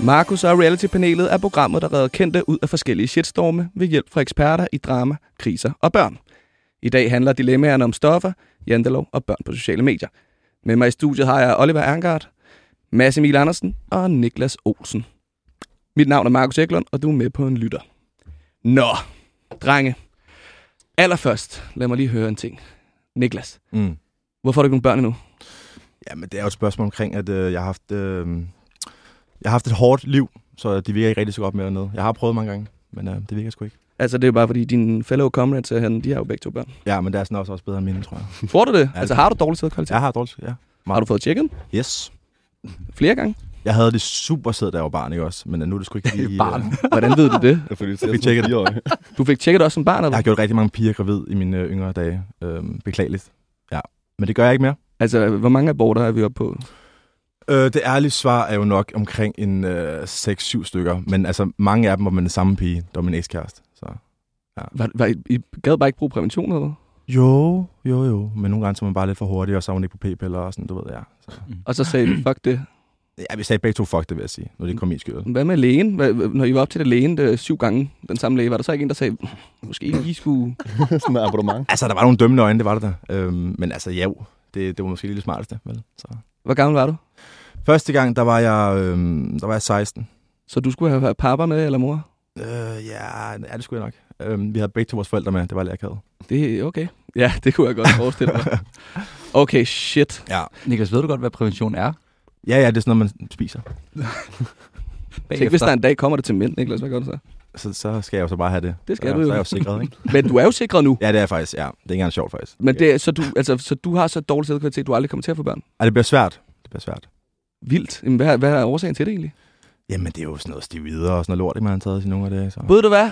Markus og Reality-panelet er programmet, der redder kendte ud af forskellige shitstorme ved hjælp fra eksperter i drama, kriser og børn. I dag handler dilemmaerne om stoffer, jantelov og børn på sociale medier. Med mig i studiet har jeg Oliver Erngard, Mads Emil Andersen og Niklas Olsen. Mit navn er Markus Eklund, og du er med på en lytter. Nå, drenge. Allerførst, lad mig lige høre en ting. Niklas, Mm. hvorfor har du ikke nogen børn endnu? Jamen, det er jo et spørgsmål omkring, at øh, jeg har haft... Øh, jeg har haft et hårdt liv, så det virker ikke rigtig så godt med noget. Jeg har prøvet mange gange, men øh, det virker sgu ikke. Altså, det er jo bare fordi, dine fellow comrades herhen, de har jo begge to børn. Ja, men det er sådan også, også bedre end mine, tror jeg. Tror du det? Ja, altså, har du dårlig sædkvalitet? Jeg har dårligt, ja. Har du fået tjekket Yes. flere gange? Jeg havde det super sæd, da jeg var barn, ikke også? Men nu er det sgu ikke lige... Barn. Øh, Hvordan ved du det? Jeg, fordi, Jeg fik tjekket det. Du fik tjekket også som barn, eller jeg har gjort rigtig mange piger gravid i mine øh, yngre dage. Øh, beklageligt. Ja. Men det gør jeg ikke mere. Altså, hvor mange aborter er vi oppe på? Øh, det ærlige svar er jo nok omkring en øh, 6-7 stykker. Men altså, mange af dem var med den samme pige, der var min ekskæreste. Så. Var, var, I, I gad bare ikke bruge prævention, eller? Jo, jo, jo. Men nogle gange så man bare lidt for hurtig, og så var man ikke på p-piller og sådan, du ved, ja. Så. Og så sagde du, fuck det. Ja, vi sagde begge to fuck det, vil jeg sige, når det kom min skyld. Hvad med lægen? Hvad, når I var op til det lægen det, syv gange, den samme læge, var der så ikke en, der sagde, måske ikke I skulle... Sådan en abonnement. Altså, der var nogle dømmende øjne, det var der. Øhm, men altså, ja, det, det var måske lige det smarteste, vel? Så. Hvor gammel var du? Første gang, der var jeg, øhm, der var jeg 16. Så du skulle have pappa med, eller mor? Øh, ja, ja, det skulle jeg nok. Øhm, vi havde begge to vores forældre med, det var lidt akavet. Det er okay. Ja, det kunne jeg godt forestille mig. Okay, shit. Ja. Niklas, ved du godt, hvad prævention er? Ja, ja, det er sådan noget, man spiser. Tænk, hvis der en dag kommer det til mænd, Niklas, hvad gør du så? Så, så skal jeg jo så bare have det. Det skal ja, du jo. Så er jeg jo sikret, ikke? Men du er jo sikret nu. Ja, det er faktisk, ja. Det er ikke engang sjovt, faktisk. Men det, så, du, altså, så du har så dårlig sædkvalitet, du aldrig kommer til at få børn? Ej, det bliver svært. Det bliver svært. Vildt. Jamen, hvad, hvad er årsagen til det egentlig? Jamen, det er jo sådan noget stivider og sådan noget lort, man har taget i nogle af det. Så. Ved du hvad?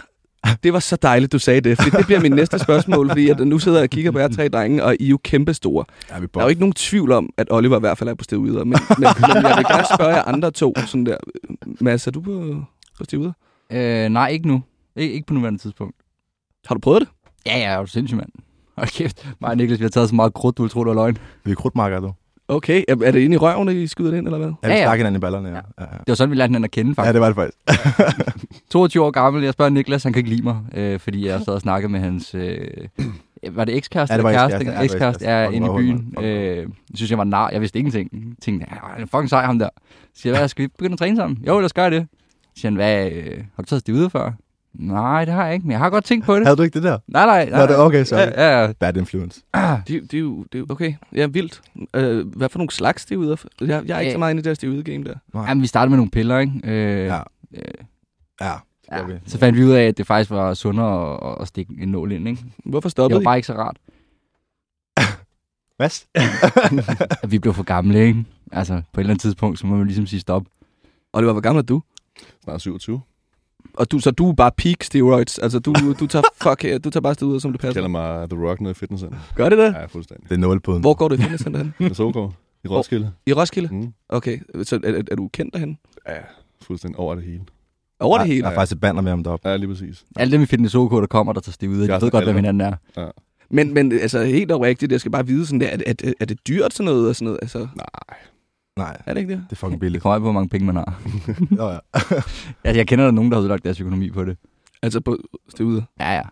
Det var så dejligt, du sagde det, fordi det bliver mit næste spørgsmål, fordi at nu sidder jeg og kigger på jer tre drenge, og I er jo kæmpe store. Ja, vi Der er jo ikke nogen tvivl om, at Oliver i hvert fald er på steroider, men, men, men jeg vil gerne spørge jer andre to, sådan der. Mads, er du på, på steroider? Øh, nej, ikke nu. Ik- ikke på nuværende tidspunkt. Har du prøvet det? Ja, ja, er du sindssyg, mand. Hold kæft. Mig og Niklas, vi har taget så meget krudt, du vil tro, det var løgn. Vi er krudtmarker, du. Okay, er det inde i røven, I skyder det ind, eller hvad? Ja, vi Ja, ja. snakker hinanden i ballerne, ja. ja. ja. Det var sådan, vi lærte hinanden at kende, Ja, faktisk. det var det faktisk. 22 år gammel, jeg spørger Niklas, han kan ikke lide mig, øh, fordi jeg sad og snakkede med hans... Øh, var det ekskæreste Ja, det var ekskæreste, ja, det Ekskæreste ekskæreste. er inde i byen. Øh, jeg synes, jeg var nar. Jeg vidste ingenting. Jeg tænkte, ja, han er fucking sej, ham der. Så siger jeg, hvad, skal vi begynde at træne sammen? Jo, lad os gøre det. Så siger han, hvad, øh, har du taget stiv før? Nej, det har jeg ikke, men jeg har godt tænkt på det. Havde du ikke det der? Nej, nej, nej. Nå, det er okay, sorry. Ja, ja, Bad influence. Det, det, er jo, det er jo, okay. Ja, vildt. Øh, hvad for nogle slags steroider? Jeg, jeg er ikke så meget inde i det her steroid-game der. Nej. Jamen, vi startede med nogle piller, ikke? Øh, Ja. øh, Ja, ja. Så fandt vi ud af, at det faktisk var sundere at, at stikke en nål ind, ikke? Hvorfor Det stoppede var I? bare ikke så rart. At vi blev for gamle, ikke? Altså, på et eller andet tidspunkt, så må man ligesom sige stop. Oliver, hvor gammel er du? Snart 27. Og du, så du er bare peak steroids. Altså, du, du tager fuck, du tager bare steroider, som det Jeg passer. kalder mig The Rock nede i fitnesscenter. Gør det det? Ja, fuldstændig. Det er nålepuden. Hvor går du i fitnesscenter hen? Med Sogård i Roskilde. I Roskilde? Mm. Okay, så er, er, er du kendt derhen? Ja, fuldstændig over det hele. Over det Der hele? er faktisk et banner med ham deroppe. Ja, lige præcis. Alle dem i Fitness OK, der kommer, der tager stiv ud, de Jeg ved så godt, hvem kalder. hinanden er. Men, men altså, helt oprigtigt, jeg skal bare vide sådan der, er, er, er, er det dyrt sådan noget? Og sådan noget? Altså, Nej. Nej, er det ikke det? det er fucking Det billigt. kommer an på, hvor mange penge man har. Nå, ja. altså, jeg kender der nogen, der har udlagt deres økonomi på det. Altså på steroider? Ja, ja.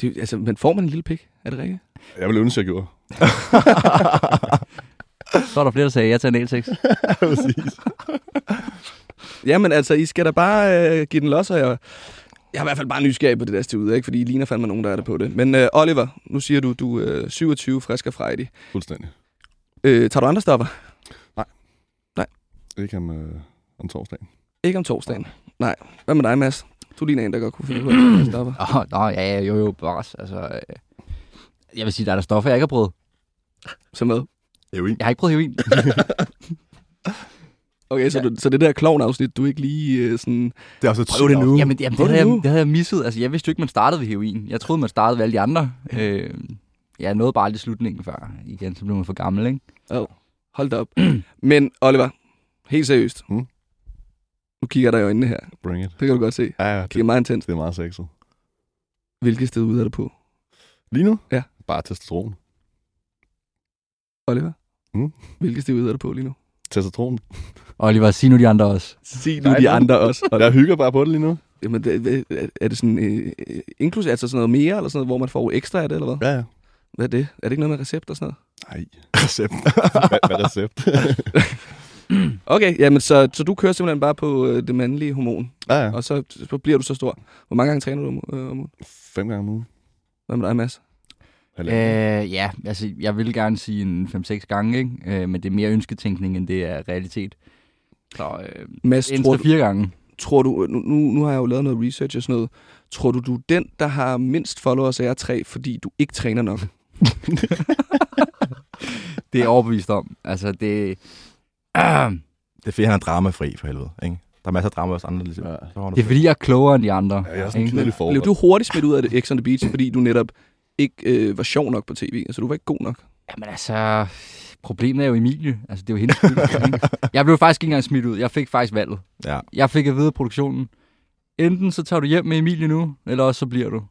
Det, altså, men får man en lille pik? Er det rigtigt? Jeg ville ønske, jeg gjorde. Så er der flere, der sagde ja til analsex. Præcis. Jamen altså, I skal da bare øh, give den los, og jeg, jeg er i hvert fald bare nysgerrig på det der steroider, ikke? Fordi I ligner fandme nogen, der er det på det. Men øh, Oliver, nu siger du, du er øh, 27, frisk og frejdig. Fuldstændig. Øh, tager du andre stoffer? Ikke om, øh, om torsdagen. Ikke om torsdagen. Nej. Hvad med dig, Mads? Du ligner en, der godt kunne finde ud af at tage stoffer. Åh, oh, nå, ja, ja, jo, jo, bevares. Altså, øh, jeg vil sige, der er der stoffer, jeg ikke har prøvet. Så med. Heroin. Jeg har ikke prøvet heroin. Okay, så, du, så det der klovn-afsnit, du er ikke lige øh, sådan... Det er også et Prøv det nu. Jamen, jamen det, det havde jeg, det havde jeg misset. Altså, jeg vidste jo ikke, man startede ved heroin. Jeg troede, man startede ved alle de andre. Øh, jeg nåede bare aldrig slutningen før. Igen, så blev man for gammel, ikke? Hold da op. Men Oliver, helt seriøst. Mm. Nu kigger dig i øjnene her. Bring it. Det kan du godt se. Ja, ja, Det det, er meget intens. det er meget sexet. Hvilket sted ude er du på? Lige nu? Ja. Bare testosteron. Oliver? Mm. Hvilket sted ude er du på lige nu? Testosteron. Oliver, sig nu de andre også. Sig nu de andre også. Jeg hygger bare på det lige nu. Jamen, det, er det sådan øh, inklusive, altså sådan noget mere, eller sådan noget, hvor man får ekstra af det, eller hvad? Ja, ja. Hvad er det? Er det ikke noget med recept og sådan noget? Nej. Recept. Hvad, hvad recept? Okay, jamen så, så du kører simpelthen bare på øh, det mandlige hormon, ja, ja. og så, så bliver du så stor. Hvor mange gange træner du om, øh, om ugen? Fem gange om ugen. Hvad med dig, Mads? Øh, ja, altså, jeg vil gerne sige en 5-6 gange, ikke? Øh, men det er mere ønsketænkning, end det er realitet. Så øh, Mads, tror du, fire gange. tror du nu, nu, nu har jeg jo lavet noget research og sådan noget. Tror du, du er den, der har mindst followers af jer tre, fordi du ikke træner nok? Det er overbevist om. Altså, det... Det er fordi, han er dramafri for helvede. Ikke? Der er masser af drama hos andre. Ligesom. Ja. Det er fordi, jeg er klogere end de andre. Ja, jeg er sådan ikke? Blev du hurtigt smidt ud af det X on the Beach, fordi du netop ikke øh, var sjov nok på tv? Altså, du var ikke god nok. Jamen altså, problemet er jo Emilie. Altså, det er jo hendes skyld. jeg blev faktisk ikke engang smidt ud. Jeg fik faktisk valget. Ja. Jeg fik at vide af produktionen, enten så tager du hjem med Emilie nu, eller også så bliver du.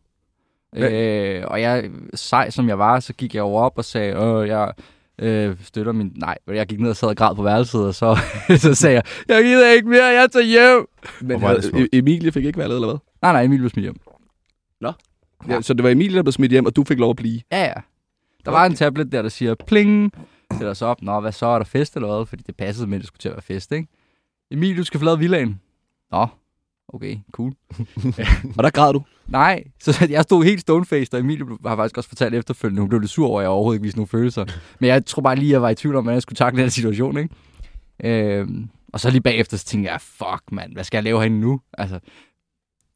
Øh, og jeg, sej som jeg var, så gik jeg over op og sagde, Åh, jeg øh, støtter min... Nej, jeg gik ned og sad og græd på værelset, og så, så sagde jeg, jeg gider ikke mere, jeg tager hjem. Men havde-. E- Emilie fik ikke valget, eller hvad? Nej, nej, Emilie blev smidt hjem. Ja. Så det var Emilie, der blev smidt hjem, og du fik lov at blive. Ja, ja. Der var en tablet der, der siger pling. Sætter os op. Nå, hvad så? Er der fest eller hvad? Fordi det passede med, at det skulle til at være fest, ikke? Emil, du skal forlade villaen. Nå, okay, cool. Og der græd du. Nej, så jeg stod helt stonefaced, og Emilie har faktisk også fortalt efterfølgende, hun blev lidt sur over, at jeg overhovedet ikke viste nogen følelser. Men jeg tror bare lige, jeg var i tvivl om, hvordan jeg skulle takle den her situation, ikke? Øhm, og så lige bagefter, så tænkte jeg, fuck mand, hvad skal jeg lave herinde nu? Altså,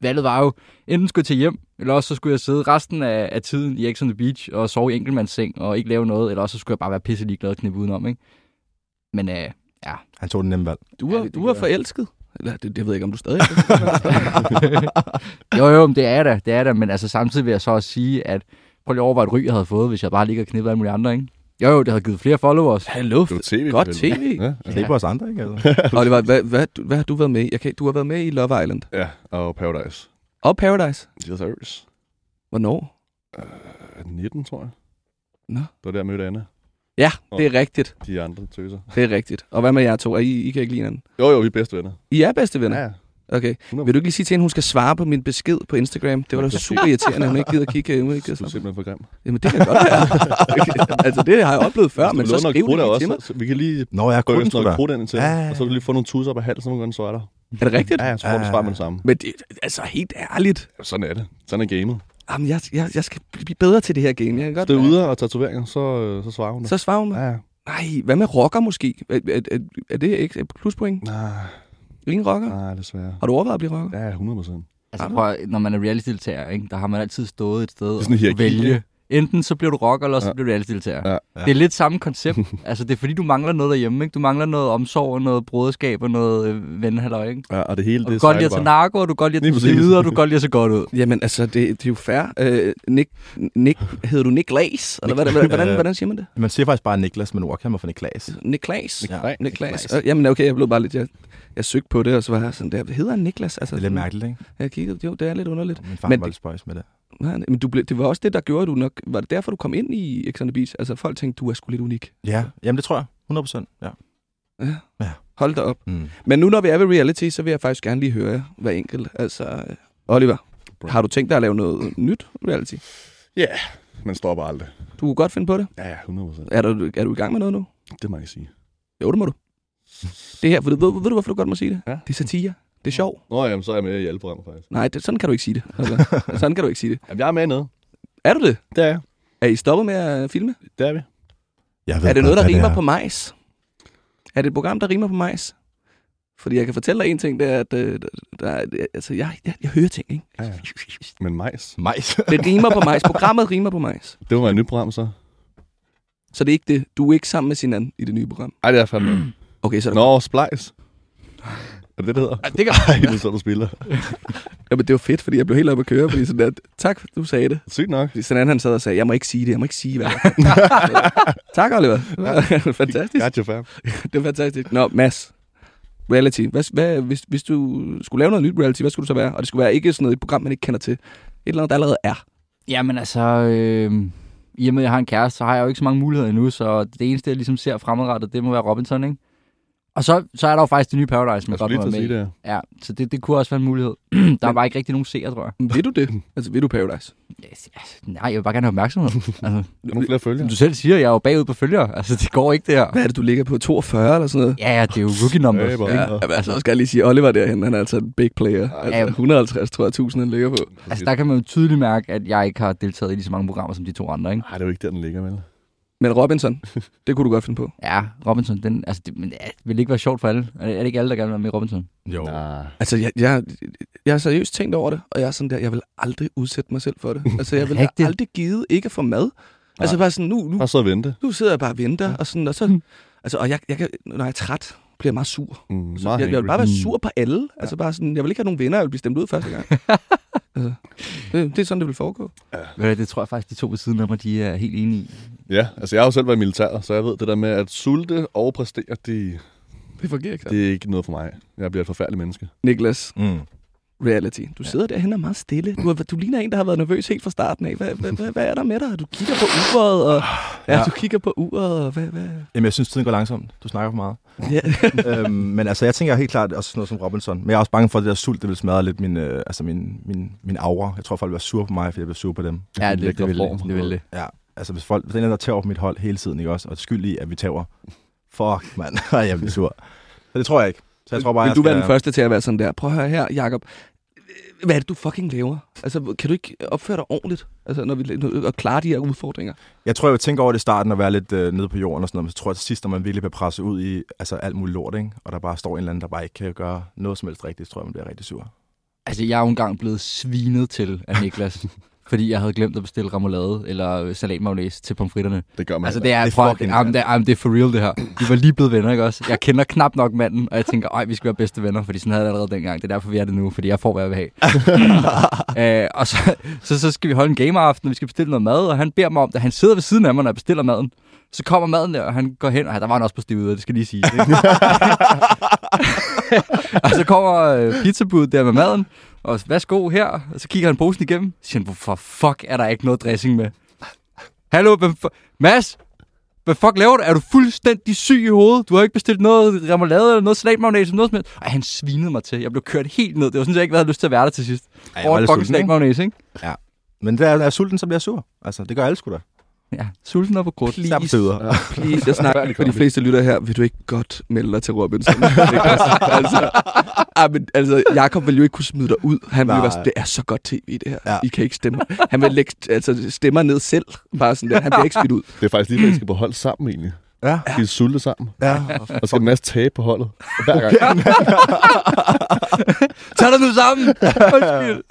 valget var jo, enten skulle jeg til hjem, eller også så skulle jeg sidde resten af, af tiden i X on the Beach og sove i enkeltmandsseng og ikke lave noget, eller også så skulle jeg bare være pisse ligeglad og knippe udenom, ikke? Men øh, ja, Han tog den nemme valg. Du Ja, var, det- du jeg. forelsket. Eller, det, jeg ved ikke, om du stadig er. jo jo, men det er der, det er der, men altså samtidig vil jeg så også sige, at prøv lige at overveje et ryg, jeg havde fået, hvis jeg bare ligger og knippet alle mulige andre, ikke? Jo jo, det havde givet flere followers. Hallo. Det var tv. Godt tv. Ja, ja. Det er på os andre, ikke? Altså. Oliver, hvad, hvad, du- hvad har du været med i? Jeg kan, du har været med i Love Island. ja, og Paradise. Og Paradise. Yes, sirs. Hvornår? Øh, 19, tror jeg. Nå. Det var der, jeg mødte Anna. Ja, det er rigtigt. De andre tøser. Det er rigtigt. Og hvad med jer to? Er I, I kan ikke lide hinanden? Jo, jo, vi er bedste venner. I er bedste venner? Ja, Okay. 100%. Vil du ikke lige sige til hende, hun skal svare på min besked på Instagram? Det var da Ja, super irriterende, at hun ikke gider kigge ud. Ikke? Du er simpelthen for grim. Jamen, det kan godt være. altså, det har jeg oplevet før, men så skriv det lige til mig. også. Så vi kan lige Nå, jeg rykke noget krudt ind til, Ja, ja, og så kan du lige få nogle tusser op af halsen, så må du så er der. Er det rigtigt? Ja, ja, så får du Ja. svar med det samme. Men det, altså, helt ærligt. Ja, sådan er det. Sådan er gamet. Jamen, jeg, jeg, jeg skal blive bedre til det her game. Jeg kan godt Hvis det er ude og tatoveringer, så, øh, så svarer hun det. Så svarer hun mig. Ja, ja. Nej, hvad med rocker måske? Er, er, er, er det ikke et pluspoint? Nej, Ingen rocker? nej, desværre. Har du overvejet at blive rocker? Ja, 100 procent. Altså, prøv, når man er reality-deltager, ikke, der har man altid stået et sted er og vælge. Enten så bliver du rocker, eller så Ja. bliver du reality-deltager. Ja. Det er lidt samme koncept. altså, det er fordi, du mangler noget derhjemme. Ikke? Du mangler noget omsorg, og noget broderskab og noget øh, venhalløj. Ikke? Ja, og det hele, Og det du er kan godt lide at tage narko, og du godt lide Lige at tage videre, og du godt lide at se godt ud. Jamen, altså, det, det er jo fair. Øh, Nick, Nick, hedder du Nick Lace? Eller hvad, hvordan, hvordan, hvordan siger man det? Man siger faktisk bare Niklas, men ord kan man få Niklas. Nick Klaas? Ja. Ja. Nick Klaas. Øh, Jamen, okay, jeg blev bare lidt... Jeg, jeg søgte på det, og så var jeg sådan der, hedder han Niklas? Altså, Det er lidt mærkeligt, ikke? Jeg kiggede, jo, det er lidt underligt. Min far Men var lidt spøjs med det. Nej, men du blev, det var også det, der gjorde, at du nok... Var det derfor, du kom ind i X on the Beach? Altså, folk tænkte, du er sgu lidt unik. Ja, jamen det tror jeg. 100 procent, ja. Hold da op. Mm. Men nu, når vi er ved reality, så vil jeg faktisk gerne lige høre hver enkelt. Altså, øh, Oliver, har du tænkt dig at lave noget nyt reality? Ja, man stopper aldrig. Du kunne godt finde på det. Ja, ja, 100 procent. Er du, er du i gang med noget nu? Det må jeg sige. Jo, det må du. Det her, for ved, ved, ved du, hvorfor du godt må sige det? Ja. Det er satire. Det er sjov. Nå, jamen, så er jeg med i alle programmer, faktisk. Nej, det, sådan kan du ikke sige det. Altså, sådan kan du ikke sige det. Jamen, jeg er med noget. Er du det? Det er jeg. Er I stoppet med at filme? Det er vi. Jeg ved Er det noget, der rimer er. på majs? Er det et program, der rimer på majs? Fordi jeg kan fortælle dig en ting, det er, at øh, der, er- altså, jeg, jeg, jeg hører ting, ikke? Ja, ja. Men majs. Majs. Det rimer på majs. Programmet rimer på majs. Det være et nyt program, så. Så det er ikke det. Du er ikke sammen med sin anden i det nye program. Ej, det er fandme. Okay, så er det... Nå, Splice. Er det det, det hedder? Ej, det kan... Ej, det er så, du spiller. Ja, men det var fedt, fordi jeg blev helt oppe at køre, fordi sådan der, tak, du sagde det. Sygt nok. Fordi sådan anden, han sad og sagde, jeg må ikke sige det, jeg må ikke sige, hvad det er." Tak, Oliver. Fantastisk. Gotcha, fam. Det var fantastisk. Nå, Mads. Reality. Hvad, hvad, hvis, hvis du skulle lave noget nyt reality, hvad skulle du så være? Og det skulle være ikke sådan noget et program, man ikke kender til. eller andet, der allerede er? Jamen altså, øh, i og med, at jeg har en kæreste, så har jeg jo ikke så mange muligheder endnu, så det eneste, jeg ligesom ser fremadrettet, det må være Robinson, ikke? Og så, så er der jo faktisk det nye Paradise, som Jeg godt må med det. Ja, så det, det kunne også være en mulighed. der er bare ikke rigtig nogen seere, tror jeg. Vil du det? Altså, vil du Paradise? Yes. Nej, jeg vil bare gerne have opmærksomhed. altså, Nogle flere følgere. du selv siger, jeg er jo bagud på følgere. Altså, det går ikke det her. Hvad er det, du ligger på? 42 eller sådan noget? Ja, ja, det er jo rookie numbers. Ja? Ja, men altså, jeg skal lige sige, Oliver derhen, han er altså en big player. Altså, Ja. 150, tror jeg, 1000 han ligger på. Altså, der kan man jo tydeligt mærke, at jeg ikke har deltaget i lige så mange programmer som de to andre, ikke? Nej, det er jo ikke der, den ligger, vel? Men Robinson, det kunne du godt finde på. Ja, Robinson, den, altså, det, men, ja, det vil ikke være sjovt for alle. Er det, er det ikke alle, der gerne vil være med i Robinson? Jo. Nej. Altså, jeg, jeg, jeg har seriøst tænkt over det, og jeg er sådan der, jeg vil aldrig udsætte mig selv for det. Altså, jeg vil Rigtigt. aldrig givet ikke at få mad. Altså, bare sådan, nu, nu, Bare så vente. nu sidder jeg bare og venter, og sådan, og så, altså, og jeg, jeg kan, når jeg er træt, bliver jeg meget sur. Mm, Så meget jeg, jeg vil bare være sur på alle. Altså bare sådan, jeg vil ikke have nogen venner, jeg vil blive stemt ud første gang. altså, det, det er sådan, det vil foregå. Hvad, Det tror jeg faktisk, de to ved siden af mig, de er helt enige i. Ja, altså jeg har jo selv været i militæret, så jeg ved det der med at sulte og præstere, det, Det fungerer ikke. det er ikke noget for mig. Jeg bliver et forfærdeligt menneske. Niklas, Mm. Reality. Du sidder derhen og er meget stille. Du, er, du ligner en, der har været nervøs helt fra starten af. Hvad, hvad, hvad, hvad er der med dig? Du kigger på uret, og ja, Ja. du kigger på uret, og hvad, hvad? Jamen, jeg synes, tiden går langsomt. Du snakker for meget. Ja. øhm, men altså, jeg tænker helt klart også sådan noget som Robinson. Men jeg er også bange for, at det der sult, det vil smadre lidt min, øh, altså min, min, min aura. Jeg tror, folk vil være sure på mig, fordi jeg bliver sur på dem. Ja, en det, lækker det, vil form. det, det vil det. Ja, altså hvis folk, hvis den er der tager på mit hold hele tiden, ikke også? Og er skyld i, at vi tager. Fuck, mand. jeg bliver sur. Så det tror jeg ikke. Så jeg tror bare, Vil jeg du skal... være den første til at være sådan der? Prøv at høre her, Jacob. Hvad er det, du fucking laver? Altså, kan du ikke opføre dig ordentligt? Altså, når vi, og klare de her udfordringer? Jeg tror, jeg vil tænke over det i starten og være lidt øh, nede på jorden og sådan noget. Men så tror jeg til sidst, når man virkelig bliver presset ud i altså, alt muligt lort, ikke? og der bare står en eller anden, der bare ikke kan gøre noget som helst rigtigt, så tror jeg, man bliver rigtig sur. Altså, jeg er jo engang blevet svinet til af Niklas, fordi jeg havde glemt at bestille remoulade eller salatmayonnaise til pomfritterne. Det gør man. Altså, det er, Det er fucking- jamen, det, er, det er for real, det her. Vi var lige blevet venner, ikke også? Jeg kender knap nok manden, og jeg tænker, ej, vi skal være bedste venner, fordi sådan havde jeg det allerede dengang. Det er derfor, vi er det nu, fordi jeg får, hvad jeg vil have. øh, og så, så, så skal vi holde en gameaften, og vi skal bestille noget mad, og han beder mig om det. Han sidder ved siden af mig, når jeg bestiller maden. Så kommer maden der, og han går hen, og der var han også på stivet, det skal lige sige. Og så kommer øh, pizzabuddet der med maden, og værsgo her, og så kigger han posen igennem, så siger han, hvorfor fuck er der ikke noget dressing med? Hallo, hvem Mads, hvad fuck laver du? Er du fuldstændig syg i hovedet? Du har ikke bestilt noget remoulade eller noget salatmayonnaise eller noget som helst. Ej, han svinede mig til. Jeg blev kørt helt ned. Det var sådan, jeg ikke havde lyst til at være der til sidst. Ej, Over fucking salatmayonnaise, ikke? Men der er, er sulten, så bliver jeg sur. Altså, det gør alle sgu da. Ja, sulten og på krudt. Især på tider. Please, jeg snakker for de fleste lytter her. Vil du ikke godt melde dig til Robinson? Altså, ah, men, altså, Jakob vil jo ikke kunne smide dig ud. Han vil være det er så godt tv, det her. Ja. I kan ikke stemme. Han vil lægge altså, stemmer ned selv. Bare sådan der. Han bliver ikke smidt ud. Det er faktisk lige, at vi skal på hold sammen egentlig. Ja. Vi sulte sammen. Ja. Og skal en masse tabe på holdet. Hver gang. Tag dig nu sammen! Undskyld.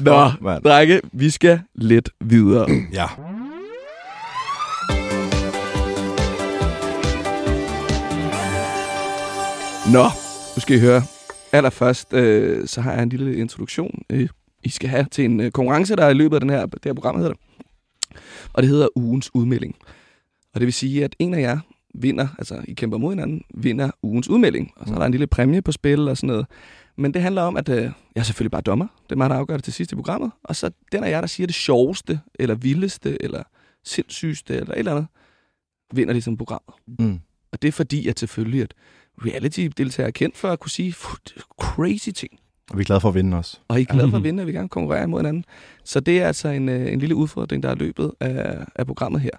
Nå, mand. drenge, vi skal lidt videre. ja. Nå, nu skal I høre. Allerførst, øh, så har jeg en lille introduktion, øh, I skal have til en øh, konkurrence, der er i løbet af den her, det her program, hedder det. Og det hedder ugens udmelding. Og det vil sige, at en af jer vinder, altså I kæmper mod hinanden, vinder ugens udmelding. Og så er der en lille præmie på spil og sådan noget. Men det handler om, at øh, jeg er selvfølgelig bare dommer. Det er mig, der afgør det til sidst i programmet. Og så den af jer, der siger det sjoveste, eller vildeste, eller sindssygste, eller et eller andet, vinder ligesom programmet. Mm. Og det er fordi, at selvfølgelig, at reality-deltagere er kendt for at kunne sige "Fuh, det crazy ting. Og vi er glade for at vinde også. Og I er glade for at vinde, at vi gerne konkurrerer mod hinanden. Så det er altså en, øh, en lille udfordring, der er løbet af, af programmet her.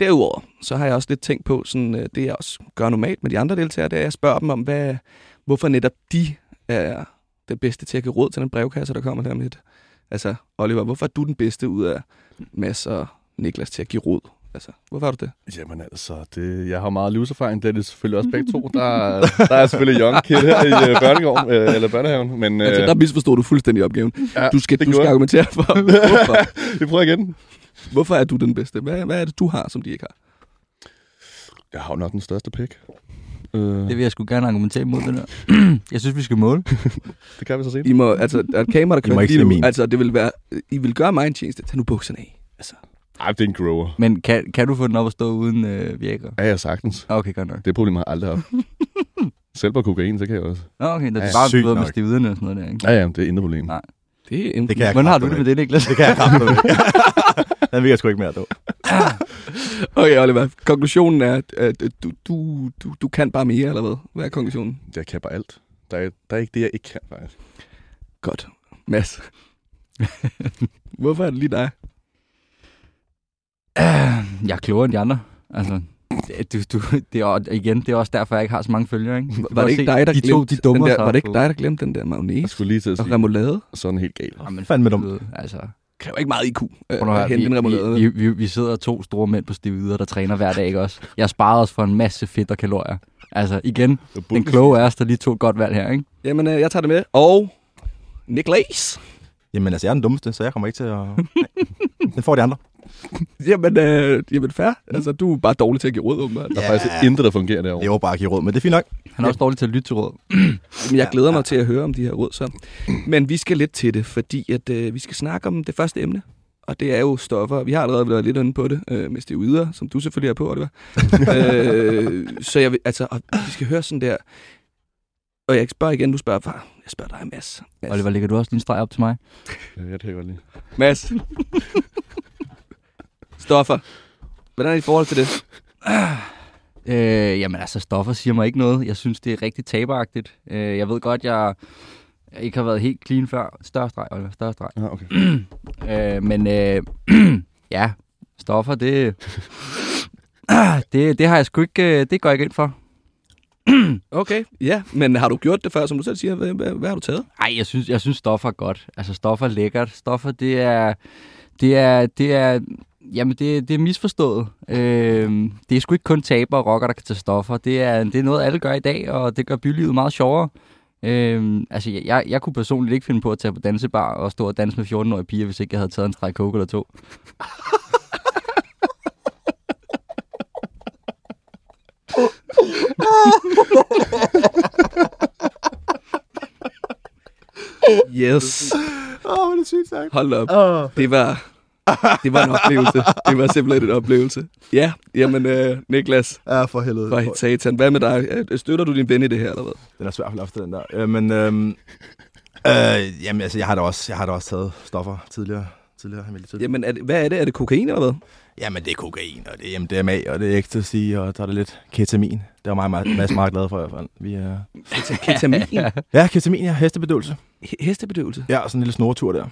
Derudover, så har jeg også lidt tænkt på, sådan, øh, det jeg også gør normalt med de andre deltagere, det er, at jeg spørger dem om, hvad, hvorfor netop de er den bedste til at give råd til den brevkasse, der kommer der med lidt. Altså, Oliver, hvorfor er du den bedste ud af Mads og Niklas til at give råd? Altså, hvorfor er du det? Jamen altså, det, jeg har meget livserfaring. Det er det selvfølgelig også begge to. Der, er- der er selvfølgelig young kid her i øh, børnegården, øh, eller børnehaven. Men øh, Altså, der misforstod du fuldstændig opgaven. ja, Du skal, du skal jeg. argumentere for, hvorfor, Vi prøver igen. hvorfor er du den bedste? Hvad, hvad er det, du har, som de ikke har? Jeg har jo nok den største pik. Øh, Det vil jeg sgu gerne argumentere imod, det der. jeg synes, vi skal måle. det kan vi så se. I må, altså, der er et kamera, der I må kører ikke lige nu. Altså, det vil være, I vil gøre mig en tjeneste. Tag nu bukserne af. Altså, Ej, det er en grower. Men kan, kan du få den op at stå uden øh, Viagra? Ja, jeg sagtens. Okay, godt nok. Det problem har jeg aldrig haft. Selv på kokain, så kan jeg også. Nå, okay, der er Ja, bare sygt bedre med nok. stividerne og sådan noget der, ikke? Ja, ja, det er intet problem. Nej. det Det, er en, Det kan jeg Hvordan har du det med det, Niklas? Det kan jeg kraftedeme ikke. Den vil jeg sgu ikke mere, dog. Okay, Oliver. Konklusionen er, at, at du, du, du, du kan bare mere, eller hvad? Hvad er konklusionen? Jeg kan bare alt. Der er, der er ikke det, jeg ikke kan, faktisk. Godt. Mads. Hvorfor er det lige dig? Jeg er klogere end de andre. Altså, det, du, du, det er, og igen, det er også derfor, jeg ikke har så mange følgere. Ikke? Du Var det ikke dig, der de to, glemte de dummer den der, Var det ikke dig, der glemte den der Jeg mayonnaise skulle lige til at og sige, remoulade? sådan helt galt. Jamen, Fandme dumt. Altså, Kræver ikke meget IQ øh, prøv at hente en vi, remoulade. vi, vi, vi, sidder to store mænd på stivider, der træner hver dag, ikke også? Jeg sparer os for en masse fedt og kalorier. Altså, igen, den kloge er os, der lige tog et godt valg her, ikke? Jamen, øh, jeg tager det med. Og Niklas. Jamen altså, jeg er den dummeste, så jeg kommer ikke til at... Den får de andre. Jamen, øh, jamen fair. Altså, du er bare dårlig til at give råd, åbenbart. Der er faktisk intet, der fungerer derovre. Jeg var bare at give råd, men det er fint nok. Han er også dårlig til at lytte til råd. Men jeg glæder mig til at høre om de her råd så. Men vi skal lidt til det, fordi at, øh, vi skal snakke om det første emne. Og det er jo stoffer. Vi har allerede været lidt inde på det, øh, med steroider, som du selvfølgelig er på, Oliver. øh, så jeg vil, altså, og vi skal høre sådan der. Og jeg spørger igen, du spørger far. Jeg spørger dig, Mads. Mads. Oliver, lægger du også din streg op til mig? Ja, det jeg godt lide. Mads. Stoffer. Hvordan er dit forhold til det? Øh, jamen altså, stoffer siger mig ikke noget. Jeg synes, det er rigtig taberagtigt. Øh, jeg ved godt, jeg ikke har været helt clean før. Større streg, Oliver, større streg. Ja, okay. Øh, men øh, ja, stoffer, det, det, det har jeg sgu ikke, øh, det går jeg ikke ind for. Okay, ja. Men har du gjort det før, som du selv siger? Hvad, hvad, hvad har du taget? Nej, jeg synes, jeg synes stoffer er godt. Altså, stoffer er lækkert. Stoffer, det er, det er, det er, jamen, det, det er misforstået. Øh, det er sgu ikke kun taber og rocker, der kan tage stoffer. Det er, det er noget, alle gør i dag, og det gør bylivet meget sjovere. Øh, altså, jeg, jeg kunne personligt ikke finde på at tage på dansebar og stå og danse med 14-årige piger, hvis ikke jeg havde taget en streg coke eller to. Yes. Åh, oh, det er sygt sagt. Hold op. Åh. Det var, det var en oplevelse. Det var simpelthen en oplevelse. Ja, jamen øh, Niklas, Ja, for helvede. for satan. Hvad med dig? Øh, Støtter du din ven i det her, eller hvad? Den er svær at løfte, den der. Øh, men, øhm, øh, jamen, altså, jeg har da også, jeg har da også taget stoffer tidligere. tidligere tidligere. Jamen, er det, hvad er det? Er det kokain, eller hvad? Jamen, det er kokain, og det er MDMA, og det er ecstasy, og så er det lidt ketamin. Det var mig meget, meget, meget glad for i hvert fald. Vi er... Ketamin? Ja, ketamin, ja. Hestebedøvelse. He- Hestebedøvelse? Ja, og sådan en lille snortur der.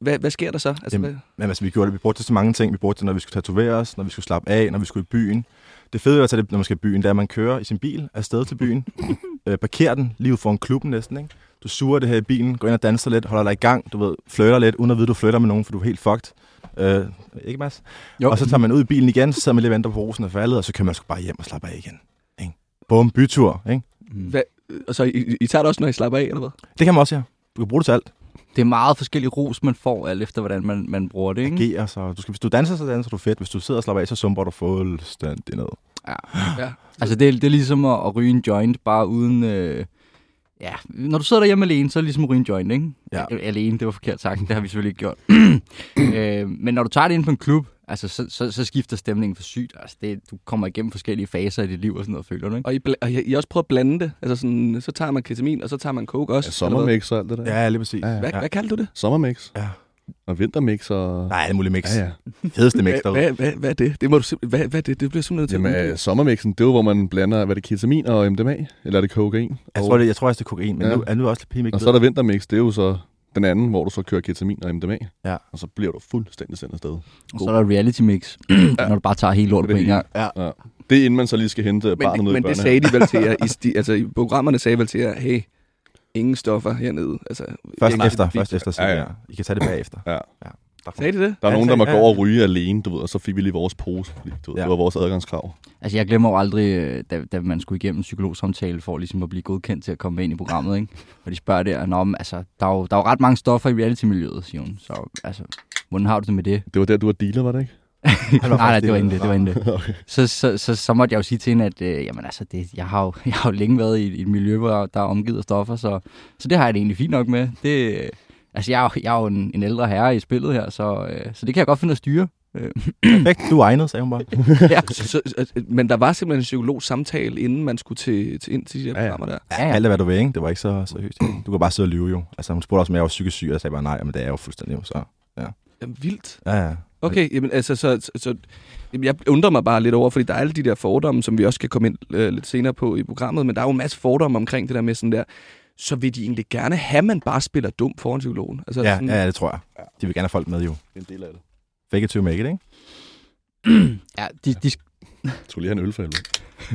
Hvad, hvad sker der så? Altså, Jamen, hvad? Men altså, vi gjorde det. Vi brugte det til mange ting. Vi brugte det, når vi skulle tatovere os, når vi skulle slappe af, når vi skulle i byen. Det fede ved at det, når man skal i byen, det er, at man kører i sin bil afsted til byen, øh, parkerer den lige ud foran klubben næsten, ikke? Du suger det her i bilen, går ind og danser lidt, holder dig i gang, du ved, flytter lidt, uden at vide, du flytter med nogen, for du er helt fucked. Øh, ikke, Mads? Jo. Og så tager man ud i bilen igen, så sidder man lige og venter på, rosen er faldet, og så kører man sgu bare hjem og slapper af igen. Ikke? Bum, bytur, ikke? Hvad? Og så I, I tager det også, når I slapper af, eller hvad? Det kan man også, ja. Du kan bruge det til alt. Det er meget forskellige ros, man får, alt efter hvordan man, man bruger det, ikke? Agere, så du skal, hvis du danser, så danser du fedt. Hvis du sidder og slapper af, så sumper du fuldstændig ned. Ja. Altså, det, er- det er ligesom at, at ryge en joint, bare uden... Øh, ja, når du sidder derhjemme alene, så er det ligesom at ryge en joint, ikke? Ja. Alene, det var forkert sagt. Det har vi selvfølgelig ikke gjort. øh, men når du tager det ind på en klub, altså, så, så, så skifter stemningen for sygt. Altså, det, du kommer igennem forskellige faser i dit liv og sådan noget, føler du, ikke? Og I, bla- og I, I også prøver at blande det? Altså sådan, så tager man ketamin, og så tager man coke også? Ja, eller hvad? sommermix og alt det der. Ja, lige præcis. Ja, ja. Hvad, Ja. hvad kalder du det? Sommermix. Ja. Og vintermix og... Nej, alle mulige mix. Ja, ja. Fedeste mix Hvad, derude. hvad, hvad, hvad er det? Det må du simp- hvad, hvad er det? Det bliver simpelthen til Jamen, at øh, sommermixen, det er jo, hvor man blander, hvad er det, ketamin og MDMA? Eller er det kokain? Jeg Og- tror, det, jeg tror også, det er kokain, men Ja. nu er nu også lidt pimik. Og så er der vintermix, det er jo så den anden, hvor du så kører ketamin og MDMA. Ja. Og så bliver du fuldstændig sendt afsted. Og så er der reality mix, når du bare tager helt lort Det på er en det gang. Ja. Det er inden man så lige skal hente barnet Men, ud i men det sagde de vel til jer, i sti, altså i programmerne sagde vel til jer, hey, ingen stoffer hernede. Altså, Først ingen- efter, først efter, Ja, ja, ja. ja. I kan tage det bagefter. Ja. Derfra. Sagde de det? Der er Ja, nogen, der må ja, gå ja. og ryge alene, du ved, og så fik vi lige vores pose, fordi du ved, Ja. det var vores adgangskrav. Altså, jeg glemmer jo aldrig, øh, da, da man skulle igennem en psykologsamtale for ligesom at blive godkendt til at komme ind i programmet, ikke? Og de spørger der, Nå, men, altså, der er, jo, der er jo ret mange stoffer i reality-miljøet, siger hun. Så, altså, hvordan har du det med det? Det var der, du var dealer, var det ikke? Nej, nej, det var inden det, det var inden det. Okay. Så, så, så, så måtte jeg jo sige til hende, at øh, jamen, altså, det, jeg, har jo, jeg har jo længe været i, et- i et miljø, hvor der er omgivet af stoffer, så, så det har jeg det egentlig fint nok med. Det, øh, altså, jeg, er jo- jeg er jo en, en ældre herre i spillet her, så, øh, så det kan jeg godt finde at styre. Øh, Perfekt, du er egnet, sagde hun bare. ja. Så, men der var simpelthen en psykolog samtale, inden man skulle til, til ind til de der Ja, ja. programmer der. Ja, ja. Alt hvad du vil, ikke? Det var ikke så seriøst. Du kan bare sidde og lyve, jo. Altså, hun spurgte også, om jeg var psykisk syg, og jeg sagde bare nej, men det er jeg jo fuldstændig, jo, så... Jamen, vildt. Ja, ja. Okay, jamen, altså, så, så, så jamen, jeg undrer mig bare lidt over, fordi der er alle de der fordomme, som vi også skal komme ind øh, lidt senere på i programmet, men der er jo en masse fordomme omkring det der med sådan der, så vil de egentlig gerne have, at man bare spiller dum foran psykologen. Altså, Ja, sådan, ja, det tror jeg. De vil gerne have folk med, jo. En del af det. Fake it to make it, ikke? ja de, de, Jeg skulle lige have en øl for helvede.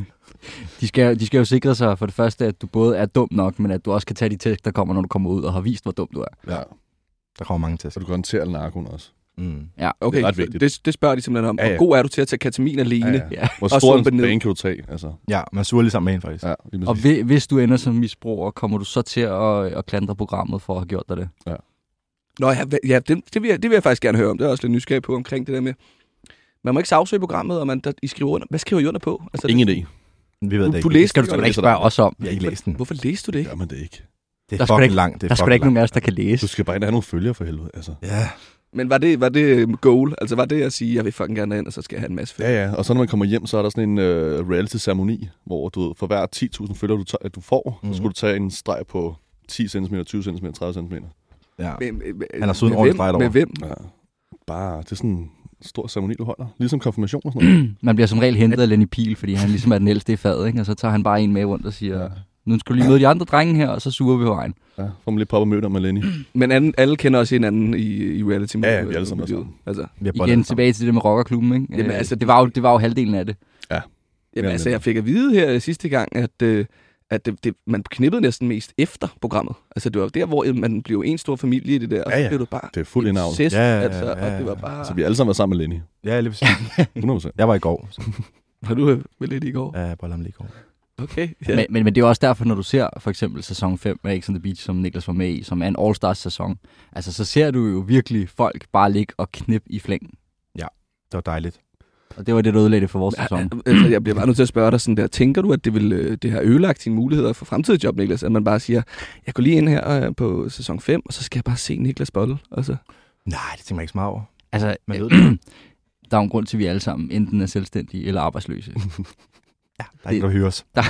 de, skal, de skal jo sikre sig for det første, at du både er dum nok, men at du også kan tage de test, der kommer, når du kommer ud og har vist, hvor dum du er. Ja. Der kommer mange til. Så du kan håndtere narkoen også. Mm. Okay, Det er ret vigtigt. det, det spørger de simpelthen om. Ja, ja. Hvor god er du til at tage ketamin alene? Ja, ja. Ja. Hvor Og stor en bane kan du tage? Altså, Ja, man suger lige sammen med en, faktisk. ja, Og hvis du ender som misbruger, kommer du så til at, at klandre programmet for at have gjort dig det? Nå ja, ja det, det, vil jeg, det vil jeg faktisk gerne høre om. Det er også lidt nysgerrig på omkring det der med. Man må ikke sagsøge programmet, og man, der, I skriver under. Hvad skriver I under på? Altså, Ingen idé. Vi ved det ikke. du læste- Skal du Skal du ikke spørge os om? Jeg ikke læst den. Hvorfor læste du det ikke? Gør man det ikke. Det Der er da fucking ikke- langt. Det er Der skal ikke nogen af os, der kan læse. Du skal bare ikke have nogle følger for helvede. Altså. Ja. Men var det, var det goal? Altså var det at sige, jeg vil fucking gerne ind, og så skal jeg have en masse fedt? Ja, ja. Og så når man kommer hjem, så er der sådan en uh, reality-ceremoni, hvor du ved, for hver 10.000 følger, du, tager- du får, mm-hmm. Mhm. så skulle du tage en streg på 10 cm, 20 cm, 30 cm. ja. Med, med, med, Han har siden med ordentligt hvem? streget Med hvem? Ja. Bare, det er sådan en stor ceremoni, du holder. Ligesom konfirmation og sådan noget. Man bliver som regel hentet af Lenny Pihl, fordi han ligesom er den ældste i fadet, ikke? og så tager han bare en med rundt og siger, Ja. Nu skal du lige møde de andre drenge her, og så suger vi på vejen. Ja, får man lige pop og møder med Lenny. Men anden, alle kender også hinanden i, i reality Ja, ja, vi er alle sammen miljøet. sammen. Altså, Vi Igen tilbage til det med rockerklubben, ikke? Jamen, Jamen, altså, altså, det, var jo, det var jo halvdelen af det. jamen, Ja, altså, men- jeg fik at vide her sidste gang, at, øh, at det, det, man knippede næsten mest efter programmet. Altså, det var der, hvor man blev en stor familie i det der, og Ja, så ja. blev du bare Det er fuld indavl. incest, Ja, ja, ja, altså, ja, og det var ja. bare... Så vi alle sammen været sammen med Lenny. Ja, lige præcis. 100%. Jeg var i går. Så. Har du øh, vel lidt i går? Ja, jeg ham lige i går. Okay. Ja. Ja. Men, men, men det er også derfor, når du ser for eksempel sæson 5 af X on the Beach, som Niklas var med i, som er en All-Stars sæson, altså så ser du jo virkelig folk bare ligge og knip i flæng. Det var dejligt. Og det var det, der ødelagde for vores Ja, sæson. altså, jeg bliver bare nødt til at spørge dig sådan der. Tænker du, at det, vil, øh, det har ødelagt dine muligheder for fremtidig job, Niklas? At man bare siger, jeg går lige ind her øh, på sæson 5, og så skal jeg bare se Niklas Bolle. Altså, Nej, det tænker jeg ikke så meget over. Altså, Man ved det. der er en grund til, at vi alle sammen enten er selvstændige eller arbejdsløse. Ja, der er ikke noget hyres. Der,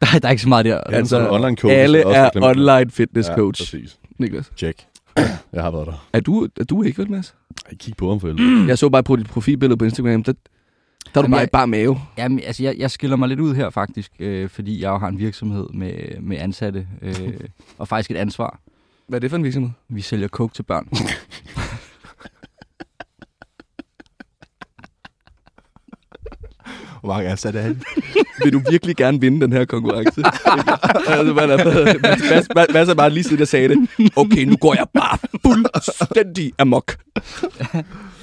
der, der er ikke så meget der. Ja, altså, Altså, online coach. alle er online fitness coach, Ja, præcis. Niklas. Check. Jeg har været der. Er du, er du ikke, vel, Mads? Ej, kig på ham for helvede. Jeg så bare på dit profilbillede på Instagram, der, der er du Jamen, bare jeg- i bare mave. Jamen, altså, jeg, jeg skiller mig lidt ud her faktisk, øh, fordi jeg jo har en virksomhed med, med ansatte, øh, og faktisk et ansvar. Hvad er det for en virksomhed? Vi sælger coke til børn. Hvor mange ansatte er det? Vil du virkelig gerne vinde den her konkurrence? altså, man er, Mads, Mads, er bare lige siden jeg sagde det. Okay, nu går jeg bare fuldstændig amok.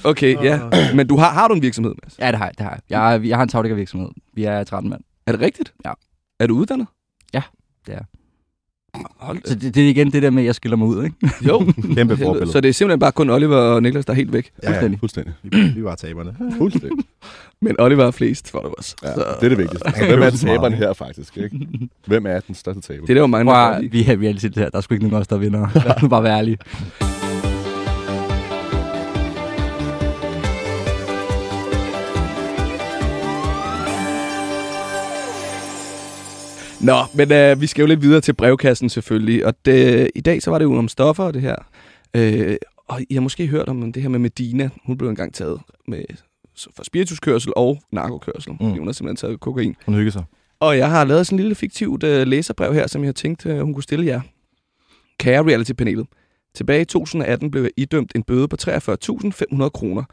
Okay, ja. Men du har, har du en virksomhed, Mads? Ja, det har jeg. Det har jeg. Jeg, jeg har en tagdækkervirksomhed. Vi er 13 mand. Er det rigtigt? Ja. Er du uddannet? Ja, det er. Hold. Så det, det er igen det der med, at jeg skiller mig ud, ikke? Jo. Kæmpe forbillede. Så det er simpelthen bare kun Oliver og Niklas, der er helt væk. Ja, ja. Fuldstændig. Fuldstændig. Vi, vi var taberne. Fuldstændig. Men Oliver er flest for os. Ja, Så det er det vigtigste. kan Hvem er taberen her, faktisk? Ikke? Hvem er den største taber? det er der jo mange, Prøv, vi er, vi er altid det her. Der er sgu ikke nogen af os, der vinder. Os nu bare være ærlige. Nå, men øh, vi skal jo lidt videre til brevkassen selvfølgelig. Og det, i dag så var det jo om stoffer, det her. Øh, og I har måske hørt om det her med Medina. Hun blev engang taget med, for spirituskørsel og narkokørsel. Mm. Hun har simpelthen taget kokain. Hun hygger sig. Og jeg har lavet sådan en lille fiktivt øh, læserbrev her, som jeg har tænkt, øh, hun kunne stille jer. Kære reality-panelet. Tilbage i 2018 blev jeg idømt en bøde på 43.500 kroner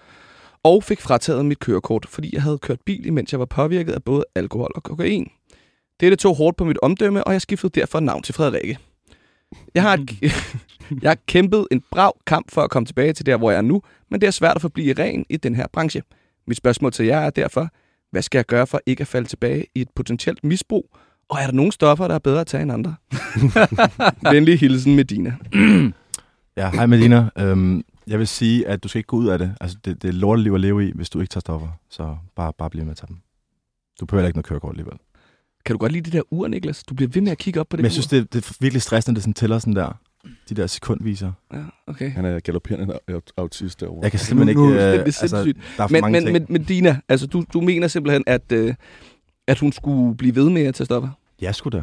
og fik frataget mit kørekort, fordi jeg havde kørt bil, imens jeg var påvirket af både alkohol og kokain. Dette tog hårdt på mit omdømme, og jeg skiftede derfor navn til Frederikke. Jeg har, jeg har kæmpet en brav kamp for at komme tilbage til der, hvor jeg er nu, men det er svært at forblive ren i den her branche. Mit spørgsmål til jer er derfor, hvad skal jeg gøre for ikke at falde tilbage i et potentielt misbrug? Og er der nogle stoffer, der er bedre at tage end andre? Venlig hilsen, Medina. Ja, hej Medina. Øhm, jeg vil sige, at du skal ikke gå ud af det. Altså, det, det er lorteliv at leve i, hvis du ikke tager stoffer. Så bare, bare bliv med at tage dem. Du behøver ikke noget kørekort alligevel. Kan du godt lide det der ur, Niklas? Du bliver ved med at kigge op på det Men jeg ur. synes, det, det er virkelig stressende, det sådan tæller sådan der. De der sekundviser. Ja, okay. Han er galopperende au- autist derovre. Jeg kan simpelthen Nu- nu ikke... er det øh, fuldstændig sindssygt. der er Men, mange men, ting. men, men Dina, altså du, du mener simpelthen, at, øh, at hun skulle blive ved med at tage stoffer? Ja, sgu da.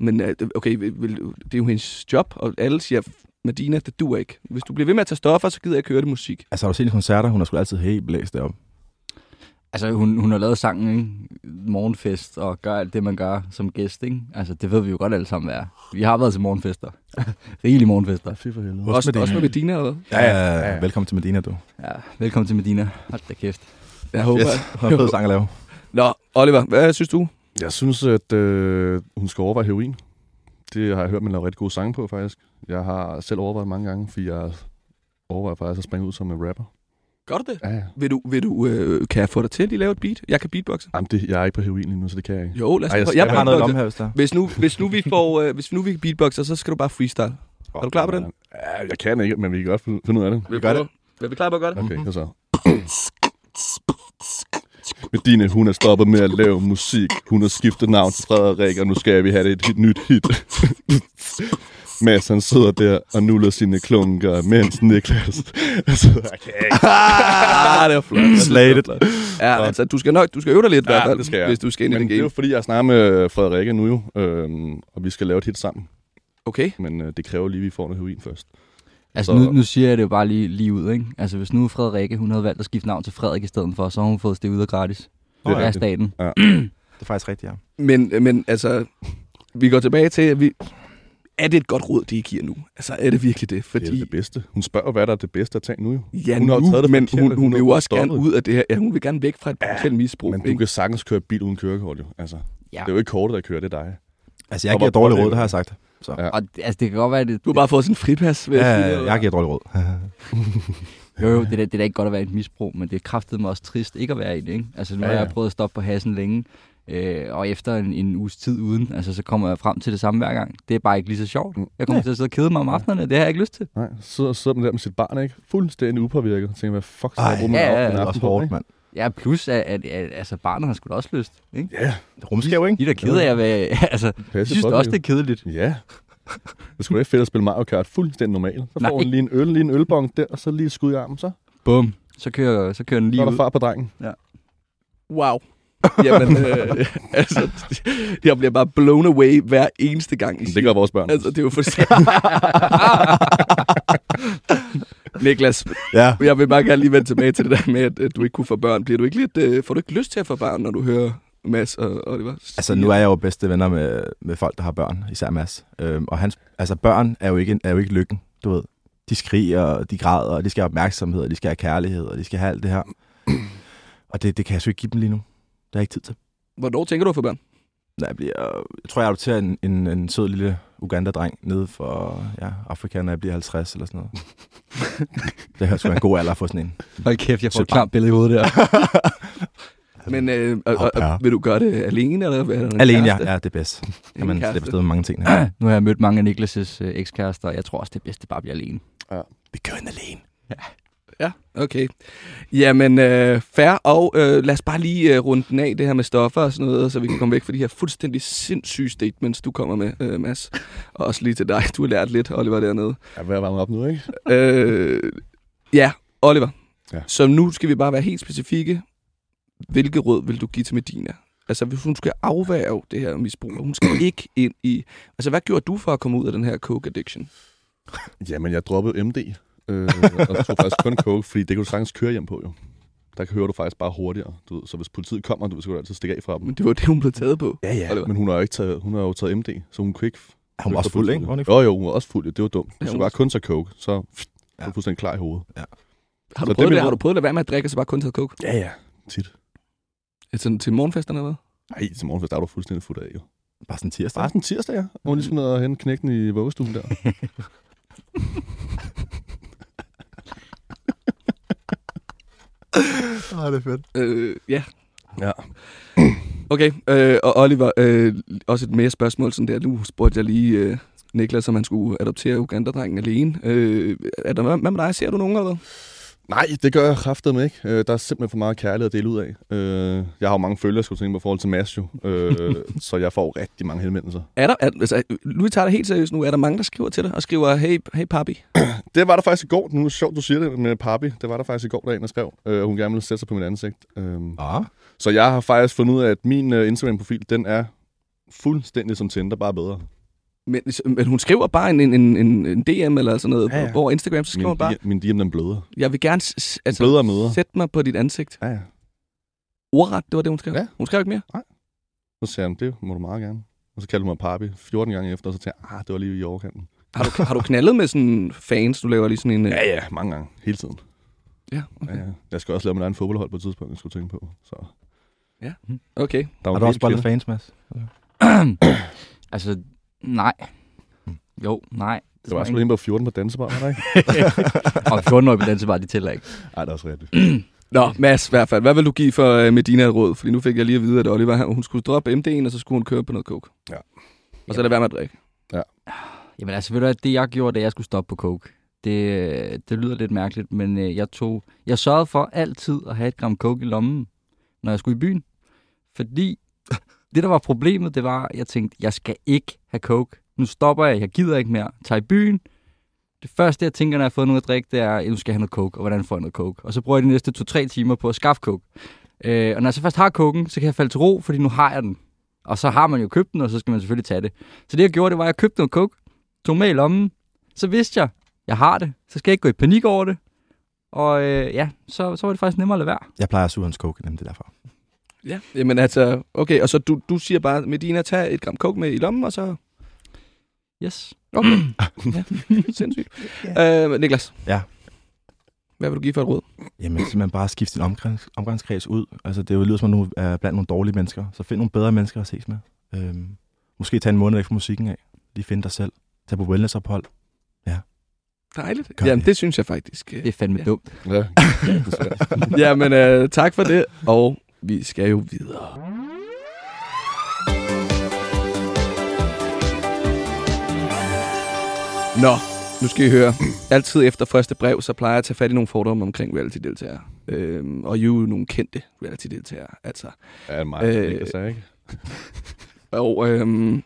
Men øh, okay, det er jo hendes job, og alle siger, Medina, det duer ikke. Hvis du bliver ved med at tage stoffer, så gider jeg ikke høre det musik. Altså, har du set hendes koncerter? Hun er sgu altid helt blæst deroppe. Altså, hun, hun har lavet sangen, ikke? Morgenfest, og gør alt det, man gør som gæst, ikke? Altså, det ved vi jo godt alle sammen, hvad er. Vi har været til morgenfester. Rigelige morgenfester. Fy for helvede. Også, Medina. også med Medina, eller? Ja, ja, ja, ja. ja. Velkommen til Medina, du. Ja, velkommen til Medina. Hold da kæft. Jeg håber. Yes. Har fed sang at lave. Nå, Oliver, hvad synes du? Jeg synes, at øh, hun skal overveje heroin. Det har jeg hørt, man laver rigtig gode sange på, faktisk. Jeg har selv overvejet mange gange, fordi jeg overvejer faktisk at springe ud som en rapper. Gør du det? Ja, ja. Vil du, vil du, øh, kan jeg få dig til at lige lave et beat? Jeg kan beatboxe. Jamen, det, jeg er ikke på heroin lige nu, så det kan jeg ikke. Jo, lad os Ej, jeg Jeg, Jeg har noget om her, hvis der. Hvis nu, hvis nu vi får, øh, hvis nu vi beatboxer, så skal du bare freestyle. Er du klar på den? Ja, jeg kan ikke, men vi kan godt finde ud af det. Vil gør prøve? Er vi klar på at gøre det? Okay, mm-hmm. så. Medine, hun er stoppet med at lave musik. Hun har skiftet navn til Frederik, og nu skal vi have et hit, nyt hit. Mads, han sidder der og nuller sine klunker, mens Niklas... Kan ikke. ah, det var flot. Slated. Ja, altså, du skal nok, du skal øve dig lidt, i Ja, hvert fald, det skal jeg. hvis du skal ind i Men den det er jo game. fordi, jeg snakker med Frederik nu jo, øhm, og vi skal lave et hit sammen. Okay. Men øh, det kræver lige, at vi får noget heroin først. Altså, Så- nu, nu siger jeg det jo bare lige, lige ud, ikke? Altså, hvis nu Frederikke, hun havde valgt at skifte navn til Frederik i stedet for, så har hun fået det ud af gratis. Det ja. er staten. Det er faktisk rigtigt, ja. Men, men altså, vi går tilbage til, at vi... Er det et godt råd, de giver nu? Altså, er det virkelig det? Det er Fordi, det bedste. Hun spørger, hvad der er det bedste at tage nu jo. ja, hun har nu, taget det men hun, hun, hun vil er jo også stoppet. gerne ud af det her. Ja, hun vil gerne væk fra et potentielt misbrug. Men du ikke? kan sagtens køre bil uden kørekort jo. Altså, Ja. det er jo ikke kortet, der kører, det er dig. Altså, jeg Og giver dårlig råd, det har jeg sagt. Ja. Og altså, det kan godt være, at det, Du har bare fået sådan en fripas. vil Ja, jeg ja, jeg giver dårlig råd. Jo, jo, det er, det er da ikke godt at være i et misbrug, men det er kraftedeme også trist ikke at være i det, ikke? Altså, nu Ja, har ja. jeg prøvet at stoppe på hassen længe, øh, og efter en, en uges tid uden, altså, så kommer jeg frem til det samme hver gang. Det er bare ikke lige så sjovt. Jeg kommer til at sidde og kede mig om aftenerne, det har jeg ikke lyst til. Nej, så sidder, sidder man der med sit barn, ikke? Fuldstændig upåvirket. Tænker, hvad fuck skal jeg Ej, bruge min ja, af- ja, er aften på, hårdt, mand. Ja, plus at, at, at altså, barnet har sgu da også lyst, ikke? Ja, Rumskæv, ikke? De er da kede af at være, altså, de synes også, det er kedeligt. Ja. Det skulle da ikke fedt at spille Mario Kart fuldstændig normalt. Så Nej. får hun lige en øl, lige en ølbong der, og så lige et skud i armen, så, Bum. Så kører, så kører den så lige er der ud. far på drengen. Wow. Jamen, øh, altså, jeg bliver bare blown away hver eneste gang, I Det gør vores børn. Altså, det er jo fuldstændig... Niklas, Ja. jeg vil bare gerne lige vende tilbage til det der med, at, at du ikke kunne få børn. Bliver du ikke lidt, øh, får du ikke lyst til at få børn, når du hører Mads og Oliver? Altså, nu er jeg jo bedste venner med, med folk, der har børn, især Mads. Øhm, og hans, altså, børn er jo, ikke, er jo ikke lykken, du ved. De skriger, og de græder, og de skal have opmærksomhed, og de skal have kærlighed, og de skal have alt det her. Og det, det kan jeg sgu ikke give dem lige nu. Det har jeg ikke tid til. Hvornår tænker du at få børn? Når jeg, bliver, jeg tror, jeg adopterer en, en, en sød lille Uganda-dreng nede for ja, Afrika, når jeg bliver 50 eller sådan noget. det har sgu være en god alder for sådan en. Hold kæft, jeg får Så et klamt billede i hovedet der. Men øh, og, og, ja. og, vil du gøre det alene, eller hvad? Er der en Alene, ja. kæreste? ja, det er bedst. Kan man slippe afsted med mange ting her. nu har jeg mødt mange af Niklas' øh, ekskærester, og jeg tror også, det er bedst, det bare bliver alene. Vi kører den alene. Ja, okay. Jamen, øh, fair, og øh, lad os bare lige øh, runde den af, det her med stoffer og sådan noget, så vi kan komme væk fra de her fuldstændig sindssyge statements, du kommer med, øh, Mads. Og også lige til dig, du har lært lidt, Oliver, dernede. Jeg er ved at varme op nu, ikke? øh, ja, Oliver. Ja. Så nu skal vi bare være helt specifikke. Hvilke råd vil du give til Medina? Altså, hvis hun skal afværge det her misbrug, og hun skal ikke ind i... Altså, hvad gjorde du for at komme ud af den her coke addiction? Jamen, jeg droppede MD. Øh, og tog faktisk kun coke, fordi det kan du sagtens køre hjem på, jo. Der kører du faktisk bare hurtigere. Du ved. Så hvis politiet kommer, du så kan du altid stikke af fra dem. Men det var det, hun blev taget på. Ja, ja. Men hun har jo ikke taget, hun har jo taget MD, så hun kunne ikke... Hun var også fuld, ikke? Var hun ikke Jo, jo, hun var også fuld. ja. Det var dumt. Ja, Hvis hun- du bare kun tager coke, så er Ja. du fuldstændig klar i hovedet. Har Så du, det er prøvet mit det, har råd. du prøvet at lade være med at drikke, og så bare kun taget coke? Ja, ja. Tit. Altså, til morgenfesterne eller hvad? Nej, til morgenfest der er du fuldstændig fuld af, jo. Bare sådan tirsdag. Bare sådan en tirsdag, ja. Hvor hun lige skulle ned og hente knægten i vuggestuen der. Åh, det er fedt. Øh, ja. Ja. Okay, øh, og Oliver, øh, også et mere spørgsmål sådan der. Nu spurgte jeg lige øh, Niklas, om han skulle adoptere Uganda-drengen alene. Øh, er der, hvad med dig? Ser du nogen eller hvad? Nej, det gør jeg kraftedeme ikke. Øh, der er simpelthen for meget kærlighed at dele ud af. Øh, jeg har jo mange følgere, skulle tænke på, i forhold til Mads jo. Øh, så jeg får rigtig mange henvendelser. Er der, er, altså, nu vi tager det helt seriøst nu, er der mange, der skriver til dig og skriver, hey, hey papi. Det var der faktisk i går. Nu er det sjovt, du siger det med Papi. Det var der faktisk i går, der en, der skrev, øh, hun gerne ville sætte sig på mit ansigt. Øh, Ah. så jeg har faktisk fundet ud af, at min øh, Instagram-profil, den er fuldstændig som Tinder, bare bedre. Men, men hun skriver bare en, en, en, en DM eller sådan noget Ja, ja, ja. ja. på Instagram, så skriver Min, hun bare, min DM, den bløder. jeg vil gerne altså, Blødere møder. sætte mig på dit ansigt. Ja, ja. Ordret, det var det, hun skrev. Ja. Hun skrev ikke mere. Så sagde han, det må du meget gerne. Og så kaldte hun mig Papi 14 gange efter, og så tænkte jeg, ah, det var lige i overkanten. Har du, har du knaldet med sådan fans? Du laver lige sådan en... øh, Ja, ja, mange gange. Hele tiden. ja Ja, ja. Jeg skal også lave mit egen fodboldhold på et tidspunkt, jeg skulle tænke på. Så okay. der var Har du også kvinder. fans, Mads? altså, nej. Jo, nej. Det var også lige på 14 på dansebar, var der ikke? Og 14 år på dansebar, de tæller ikke. Nej, det er også rigtigt. Nå, Mads, i hvert fald. Hvad vil du give for øh, Medina et råd? Fordi nu fik jeg lige at vide, at Oliver hun skulle droppe MD'en, og så skulle hun køre på noget coke. Ja. Og så lade være med at drikke. Jamen altså, ved du det jeg gjorde, da jeg skulle stoppe på coke, det, det lyder lidt mærkeligt, men øh, jeg tog, jeg sørgede for altid at have et gram coke i lommen, når jeg skulle i byen. Fordi det, der var problemet, det var, at jeg tænkte, jeg skal ikke have coke. Nu stopper jeg, jeg gider ikke mere. Tag i byen. Det første, jeg tænker, når jeg har fået noget at drikke, det er, at nu skal jeg have noget coke, og hvordan får jeg noget coke? Og så bruger jeg de næste to-tre timer på at skaffe coke. Øh, og når jeg så først har koken, så kan jeg falde til ro, fordi nu har jeg den. Og så har man jo købt den, og så skal man selvfølgelig tage det. Så det, jeg gjorde, det var, at jeg købte noget coke, tog med i lommen, så vidste jeg, jeg har det, så skal jeg ikke gå i panik over det. Og øh, ja, så, så var det faktisk nemmere at lade være. Jeg plejer at suge hans coke, nemlig det derfor. Ja. Jamen altså, okay, og så du, du siger bare, Medina, tag et gram coke med i lommen, og så... Yes. Okay. ja, sindssygt. Øh, Niklas. Ja. Hvad vil du give for et råd? Jamen, simpelthen bare skift din omgangs, omgangskreds ud. Altså, det er jo lyder som, at du er blandt nogle dårlige mennesker. Så find nogle bedre mennesker at ses med. Øhm, måske tage en måned væk fra musikken af. Lige finde dig selv. Tag på wellnessophold. Dejligt. Gør Jamen, det. det synes jeg faktisk. øh. Det er fandme Ja. ja. dumt. Ja. Jamen, øh, tak for det, og vi skal jo videre. Nå, nu skal I høre. Altid efter første brev, så plejer jeg at tage fat i nogle fordomme omkring reality-deltagere. Øhm, og I er jo nogle kendte reality-deltagere. Altså, Ja, meget, Øh, øh, det sagde, ikke? og øhm,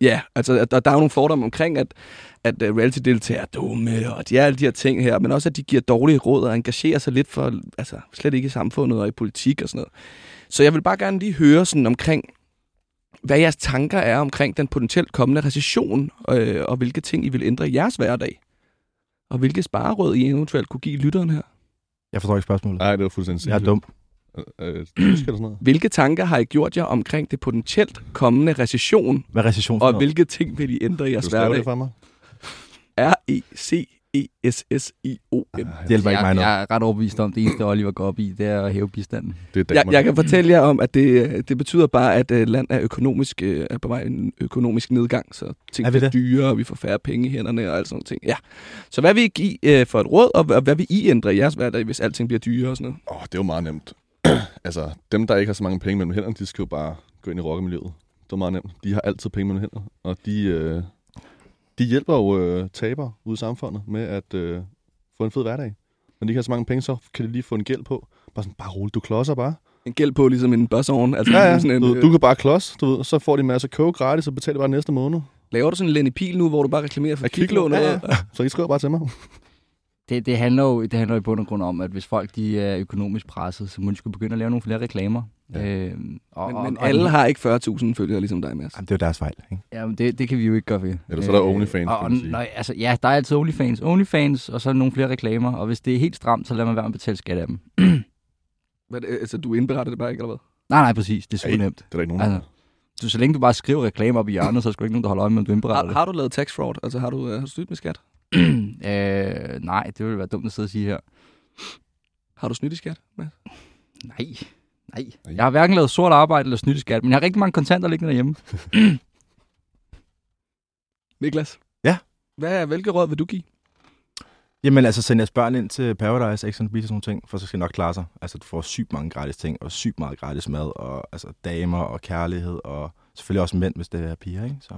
ja, altså, der, der er jo nogle fordomme omkring, at, at uh, reality-deltagere er dumme, og de er alle de her ting her, men også, at de giver dårlige råd og engagerer sig lidt for, altså, slet ikke i samfundet og i politik og sådan noget. Så jeg vil bare gerne lige høre sådan omkring, hvad jeres tanker er omkring den potentielt kommende recession, øh, og hvilke ting I vil ændre i jeres hverdag. Og hvilke spareråd I eventuelt kunne give lytteren her. Jeg forstår ikke spørgsmålet. Nej, det var fuldstændig Jeg er dum. Øh, tysk eller sådan noget. Hvilke tanker har I gjort jer omkring det potentielt kommende recession, Hvad er recession for og noget? hvilke ting vil I ændre i jeres du hverdag? det for mig? E R-E-C-E-S-S-I-O-N. Det hjælper ikke mig jeg, noget. jeg er ret overbevist om, at det eneste, Oliver går op i, det er at hæve bistanden. Det er Jeg, Danmark. jeg kan fortælle jer om, at det, det betyder bare, at øh, land er økonomisk øh, er på vej i en økonomisk nedgang, så ting Er vi bliver det? dyrere, og vi får færre penge i hænderne og alt sådan noget ting. Ja. Så hvad vil I give øh, for et råd, og, og hvad vil I ændre i jeres hverdag, hvis alting bliver dyrere og sådan noget? Åh, oh, det er jo meget nemt. altså, dem, der ikke har så mange penge mellem hænderne, de skal jo bare gå ind i rockermiljøet. Det er meget nemt. De har altid penge mellem hænderne, og de, øh, de hjælper jo øh, tabere ude i samfundet med at øh, få en fed hverdag. Når de ikke har så mange penge, så kan de lige få en gæld på. Bare sådan, bare rolig, du klodser bare. En gæld på ligesom en buzzovn. Altså, Ja, ja. Sådan en, Du, øh, du kan bare klods, du ved, så får de en masse coke gratis, og betaler bare næste måned. Laver du sådan en Lenny Pil nu, hvor du bare reklamerer for kviklån? Ja, ja. Så I skriver bare til mig. Det, det, handler jo, det handler jo i bund og grund om, at hvis folk de er økonomisk presset, så må de skulle begynde at lave nogle flere reklamer. Ja. Øhm, og, Men, men og, alle har ikke 40.000 følgere ligesom dig, Mads. Jamen, det er jo deres fejl, ikke? Jamen, det, det kan vi jo ikke gøre ved. Ellers er der OnlyFans, og, kan man sige. nej, altså, ja, der er altid OnlyFans. OnlyFans, og så nogle flere reklamer. Og hvis det er helt stramt, så lad man være med at betale skat af dem. Hvad, er det- altså, du indberetter det bare ikke, eller hvad? Nej, nej, præcis. Det er super Ej. nemt. Det er der ikke nogen, Altså, så, så længe du bare skriver reklamer op i hjørnet, så er der sgu ikke nogen, der holder øje med, om du indberetter Har, har du lavet tax fraud? Altså, har du, øh, har du snydt med skat? øh, nej, det ville være dumt at sidde og sige her. Har du snydt i skat? Mads? Nej, nej. Nej. Jeg har hverken lavet sort arbejde eller snydt i skat, men jeg har rigtig mange kontanter liggende derhjemme. Niklas? Ja? Hvad, hvilke råd vil du give? Jamen altså, send jeres børn ind til Paradise, X on the Beach og sådan nogle ting, for så skal det nok klare sig. Altså, du får sygt mange gratis ting, og sygt meget gratis mad, og altså damer og kærlighed, og selvfølgelig også mænd, hvis det er piger, ikke? Så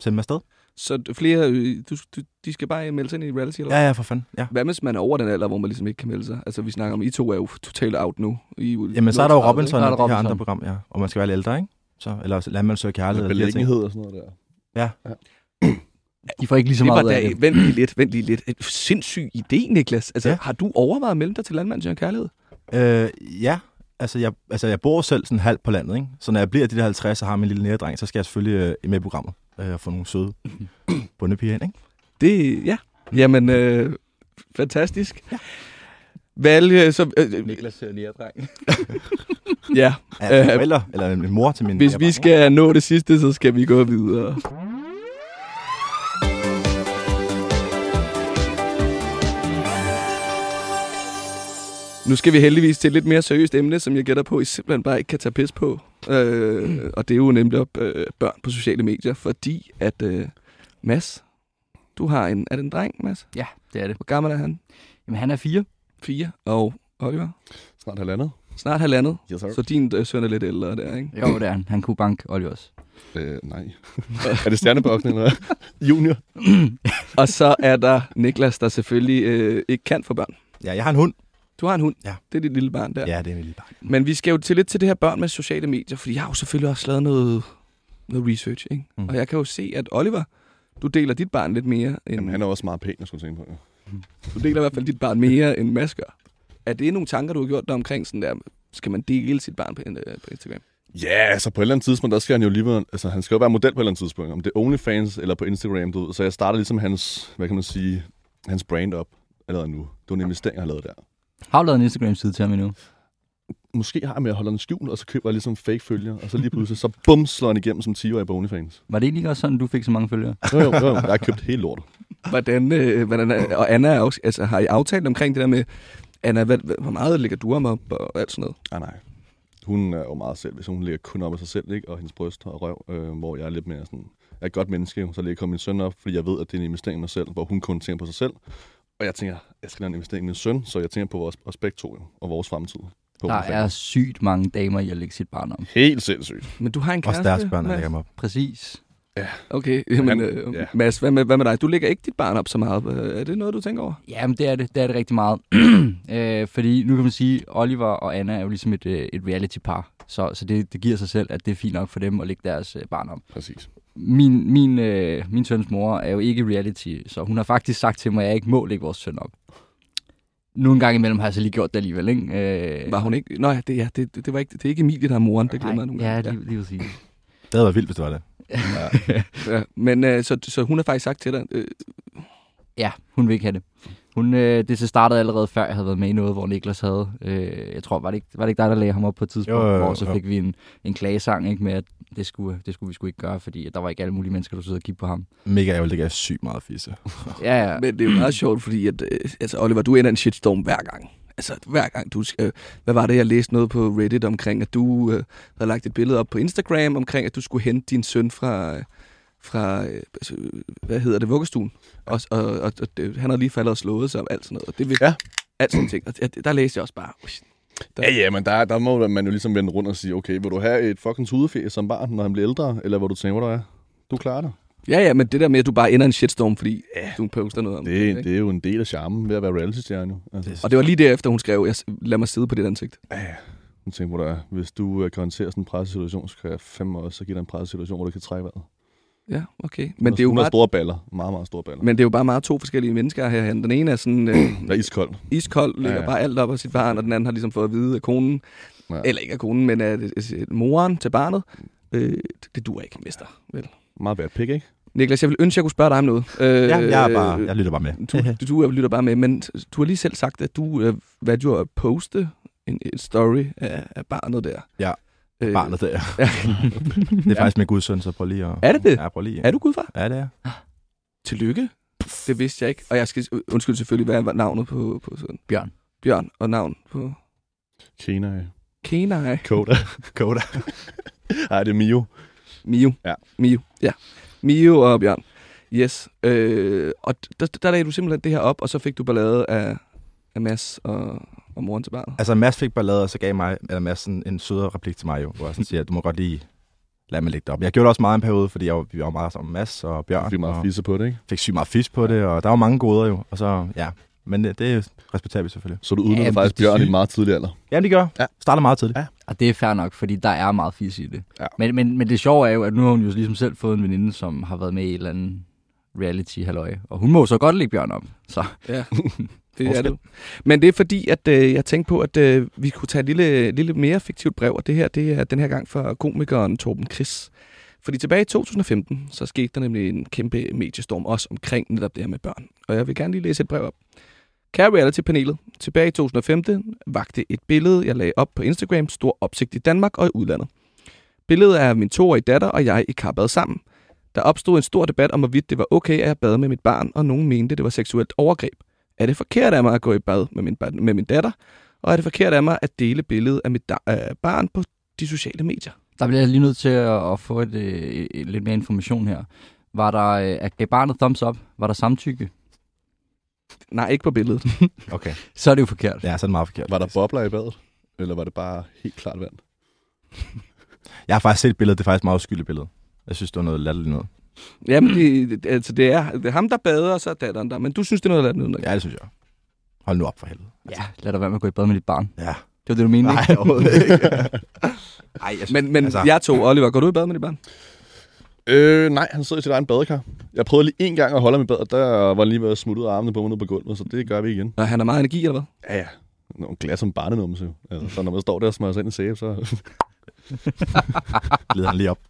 sende dem afsted. Så flere, øh, du, du, de skal bare melde sig ind i reality, eller Ja, ja, for fanden. Ja. Hvad hvis man er over den alder, hvor man ligesom ikke kan melde sig? Altså, vi snakker om, I to er jo totalt out nu. I, Jamen, så er der jo 30, Robinson Så er der og de her andre program, ja. Og man skal være lidt ældre, ikke? Så, eller landmand søger kærlighed. Beliggenhed og sådan noget der. De får ikke lige så Det var meget af det. vent lige lidt, vent lige lidt. Et sindssyg idé, Niklas. Altså, ja. Ja. har du overvejet at melde dig til Landmand til kærlighed? Øh, ja, altså jeg, altså jeg bor selv sådan halvt på landet, ikke? Så når jeg bliver de der 50 og har min lille næredreng, så skal jeg selvfølgelig øh, med i programmet øh, og få nogle søde bundepiger ind, ikke? Det, ja. Jamen, øh, fantastisk. Ja. Valg, så, øh, Niklas ser lige dreng. ja. Ja, Øh, øh, forældre, eller en mor til min Hvis vi skal nå det sidste, så skal vi gå videre. Nu skal vi heldigvis til et lidt mere seriøst emne, som jeg gætter på, I simpelthen bare ikke kan tage pis på. Øh, og det er jo nemlig op, øh, børn på sociale medier, fordi at øh, Mads, du har en, er det en dreng, Mads? Ja, det er det. Hvor gammel er han? Jamen, han er fire. Fire. Og Oliver? Snart halvandet. Snart halvandet. Yes, sir. Så din øh, søn er lidt ældre der, ikke? Jo, det er han. Han kunne banke Olli også. Øh, nej. er det stjerneboksen eller? Junior? Og så er der Niklas, der selvfølgelig øh, ikke kan få børn. Ja, jeg har en hund. Du har en hund. Ja. Det er dit lille barn der. Ja, det er min lille barn. Men vi skal jo til lidt til det her børn med sociale medier, fordi jeg har jo selvfølgelig også lavet noget, noget research, ikke? Mm. Mm. Og jeg kan jo se, at Oliver, du deler dit barn lidt mere end... Jamen, han er også meget pæn, jeg skulle tænke på. Ja. Du deler i hvert fald dit barn mere end Mads gør. Er det nogle tanker, du har gjort dig omkring sådan der, skal man dele sit barn på, øh, på Instagram? Ja, altså på et eller andet tidspunkt, der skal han jo lige altså han skal jo være model på et eller andet tidspunkt, om det er OnlyFans eller på Instagram, du ved. Så jeg starter ligesom hans, hvad kan man sige, hans brand op allerede nu. Det var en investering, jeg har lavet der. Har du lavet en Instagram-side til ham endnu? Måske har jeg med at holde den skjult, og så køber jeg ligesom fake følger, og så lige pludselig, så bum, slår han igennem som 10-årig på OnlyFans. Var det egentlig ikke også sådan, du fik så mange følgere? Jo, jo, jo, jeg har købt helt lortet. Hvordan, øh, hvordan er, og Anna, er også, altså, har I aftalt omkring det der med, Anna, hvad, hvad, hvor meget lægger du ham op og alt sådan noget? Ah, nej. Hun er jo meget selv, hvis hun ligger kun op af sig selv, ikke? og hendes bryst og røv, øh, hvor jeg er lidt mere sådan, jeg er et godt menneske, så lægger jeg min søn op, fordi jeg ved, at det er en investering i mig selv, hvor hun kun tænker på sig selv. Og jeg tænker, jeg skal lave en investering i min søn, så jeg tænker på vores, os begge to jo, og vores fremtid. På Der er sygt mange damer i at lægge sit barn om. Helt sindssygt. Men du har en Også kæreste, deres børn, der lægger dem op. Præcis. Okay, jamen, Han- øh, ja. Mads, hvad med, hvad med dig? Du lægger ikke dit barn op så meget. Er det noget, du tænker over? Jamen, det er det. Det er det rigtig meget. øh, fordi nu kan man sige, Oliver og Anna er jo ligesom et, øh, et reality-par. Så, så det, det giver sig selv, at det er fint nok for dem at lægge deres øh, barn op. Præcis. Min, min, øh, min søns mor er jo ikke reality, så hun har faktisk sagt til mig, at jeg ikke må lægge vores søn op. Nu en gang imellem har jeg så lige gjort det alligevel, ikke? Øh, Var hun ikke? Nå ja, det, ja, det, det, var ikke, det er ikke Emilie, der er moren. Det glemmer jeg nogle Ja, gange. lige, lige præcis. Det havde været vildt, hvis det var det. Ja, men øh, så, så hun har faktisk sagt til dig, øh, Ja, hun vil ikke have det. Hun, øh, det så startede allerede før, jeg havde været med i noget, hvor Niklas havde. Øh, jeg tror, var det, ikke, var det ikke dig, der lagde ham op på et tidspunkt, Jo, jo, jo, hvor så jo. fik vi en, en klagesang ikke, med, at det skulle, det skulle vi sgu ikke gøre, fordi der var ikke alle mulige mennesker, der sidder og kigge på ham. Mega ærgerligt, det gav sygt meget fisse. Ja, ja. men det er jo meget sjovt, fordi at, øh, altså, Oliver, du ender en shitstorm hver gang. Altså, hver gang du skal... Øh, hvad var det, jeg læste noget på Reddit omkring, at du øh, havde lagt et billede op på Instagram omkring, at du skulle hente din søn fra... Øh, fra, øh, hvad hedder det, vuggestuen. Og, og, og, og det, han havde lige faldet og slået sig og alt sådan noget. Og det vil, Ja. Alt sådan ting. Og det, der læste jeg også bare, "Ush, Der- Ja, ja, men der, der må man jo ligesom vende rundt og sige, okay, vil du have et fucking tudefæs som barn, når han bliver ældre, eller hvor du tænker, hvor du er? Du klarer det. Ja, ja, men det der med, at du bare ender en shitstorm, fordi ja. du poster noget om Det, ikke? det er jo en del af charmen ved at være reality-stjerne. Altså. Det- Og det var lige derefter, hun skrev, jeg, lad mig sidde på dit ansigt. Ja, ja. Jeg tænker, hvor du er. Hvis du øh, kan håndtere sådan en pressesituation, så kan jeg fandme også give dig en pressesituation, hvor du kan trække vejret. Ja, okay. Men det, er jo bare, store baller. Meget, meget store baller. men det er jo bare meget to forskellige mennesker herhen. Den ene er sådan øh, Der er iskold. iskold, lægger Ja, ja. bare alt op af sit barn, og den anden har ligesom fået at vide af konen, Ja. eller ikke af konen, men af øh, moren til barnet. Øh, det, det duer ikke, mester. Vel? Meget bad pik, ikke? Niklas, jeg vil ønske, at jeg kunne spørge dig om noget. Øh, Ja, jeg, er bare, jeg lytter bare med. Du, du, du lytter bare med, men du har lige selv sagt, at du øh, hvad du at poste en, en story af, af barnet der. Ja, øh, Barnet der. Ja. Det er faktisk min gudsøn, så prøv lige at... Er det det? Ja, prøv lige. Er du gudfar? Ja, det er. Tillykke. Det vidste jeg ikke. Og jeg skal undskylde selvfølgelig, hvad var navnet på, på sådan. Bjørn. Bjørn og navn på Kenai. Kenai. Koda. Koda. Nej, det er Mio. Mio. Ja. Mio, ja. Mio og Bjørn. Yes. Øh, og der, der lagde du simpelthen det her op, og så fik du ballade af, af Mads og, og moren til barnet. Altså, Mads fik ballade, og så gav mig, eller Mads en, en sødere replik til mig jo, hvor jeg sådan siger, du må godt lige lad mig lægge det op. Jeg gjorde det også meget en periode, fordi jeg var, vi var meget sammen med Mads og Bjørn. Jeg fik meget fisse på det, ikke? fik sygt meget fisk på det, og der var mange goder jo. Og så, ja, men det, det respekterer vi selvfølgelig. Så du udnytter Ja, faktisk det Bjørn i en meget tidlig alder. Ja, det gør. Ja. Starter meget tidligt. Ja. Og det er fair nok, fordi der er meget fis i det. Ja. Men, men, men det sjove er jo, at nu har hun jo ligesom selv fået en veninde, som har været med i et eller andet reality halløj. Og hun må jo så godt lægge Bjørn op. Så Ja, det er det. Men det er fordi, at øh, jeg tænkte på, at øh, vi kunne tage et lille, lille mere fiktivt brev, og det her det er den her gang fra komikeren Torben Chris. Fordi tilbage i 2015, så skete der nemlig en kæmpe mediestorm også omkring netop det her med børn. Og jeg vil gerne lige læse et brev op. Kære reality-panelet, tilbage i 2015 vagte et billede, jeg lagde op på Instagram, stor opsigt i Danmark og i udlandet. Billedet er min toårige datter og jeg i karbad sammen. Der opstod en stor debat om, hvorvidt det var okay, at jeg bad med mit barn, og nogen mente, det var seksuelt overgreb. Er det forkert af mig at gå i bad med min, med min datter? Og er det forkert af mig at dele billedet af mit da- øh, barn på de sociale medier? der bliver jeg lige nødt til at, at få et, øh, et, lidt mere information her. Var der, øh, at gav barnet thumbs up? Var der samtykke? Nej, ikke på billedet. Okay. Så er det jo forkert. Ja, så er det meget forkert. Var der bobler i badet? Eller var det bare helt klart vand? Jeg har faktisk set billedet. Det er faktisk et meget uskyldigt billede. Jeg synes, det var noget latterligt noget. Jamen, det, det- altså, det, er, det er ham, der bader, og så er datteren der. Men du synes, det er noget andet noget. Ja, det synes jeg. Hold nu op for helvede. Ja, lad dig være med at gå i bad med dit barn. Ja. Det var det, du mente, Nej, ikke? overhovedet ikke. Ej, jeg Men, men Altså- altså... jeg to, Oliver, går du i bad med dit barn? Øh, nej, han sidder i sit egen badekar. Jeg prøvede lige en gang at holde ham i badet, der var han lige ved at smutte ud af armene på mig ned på gulvet, så det gør vi igen. Nå, han har meget energi, eller hvad? Ja, ja. Nogle glas som barnenumse. Altså, så når man står der og smører sig ind i sæbe, så... glider han lige op.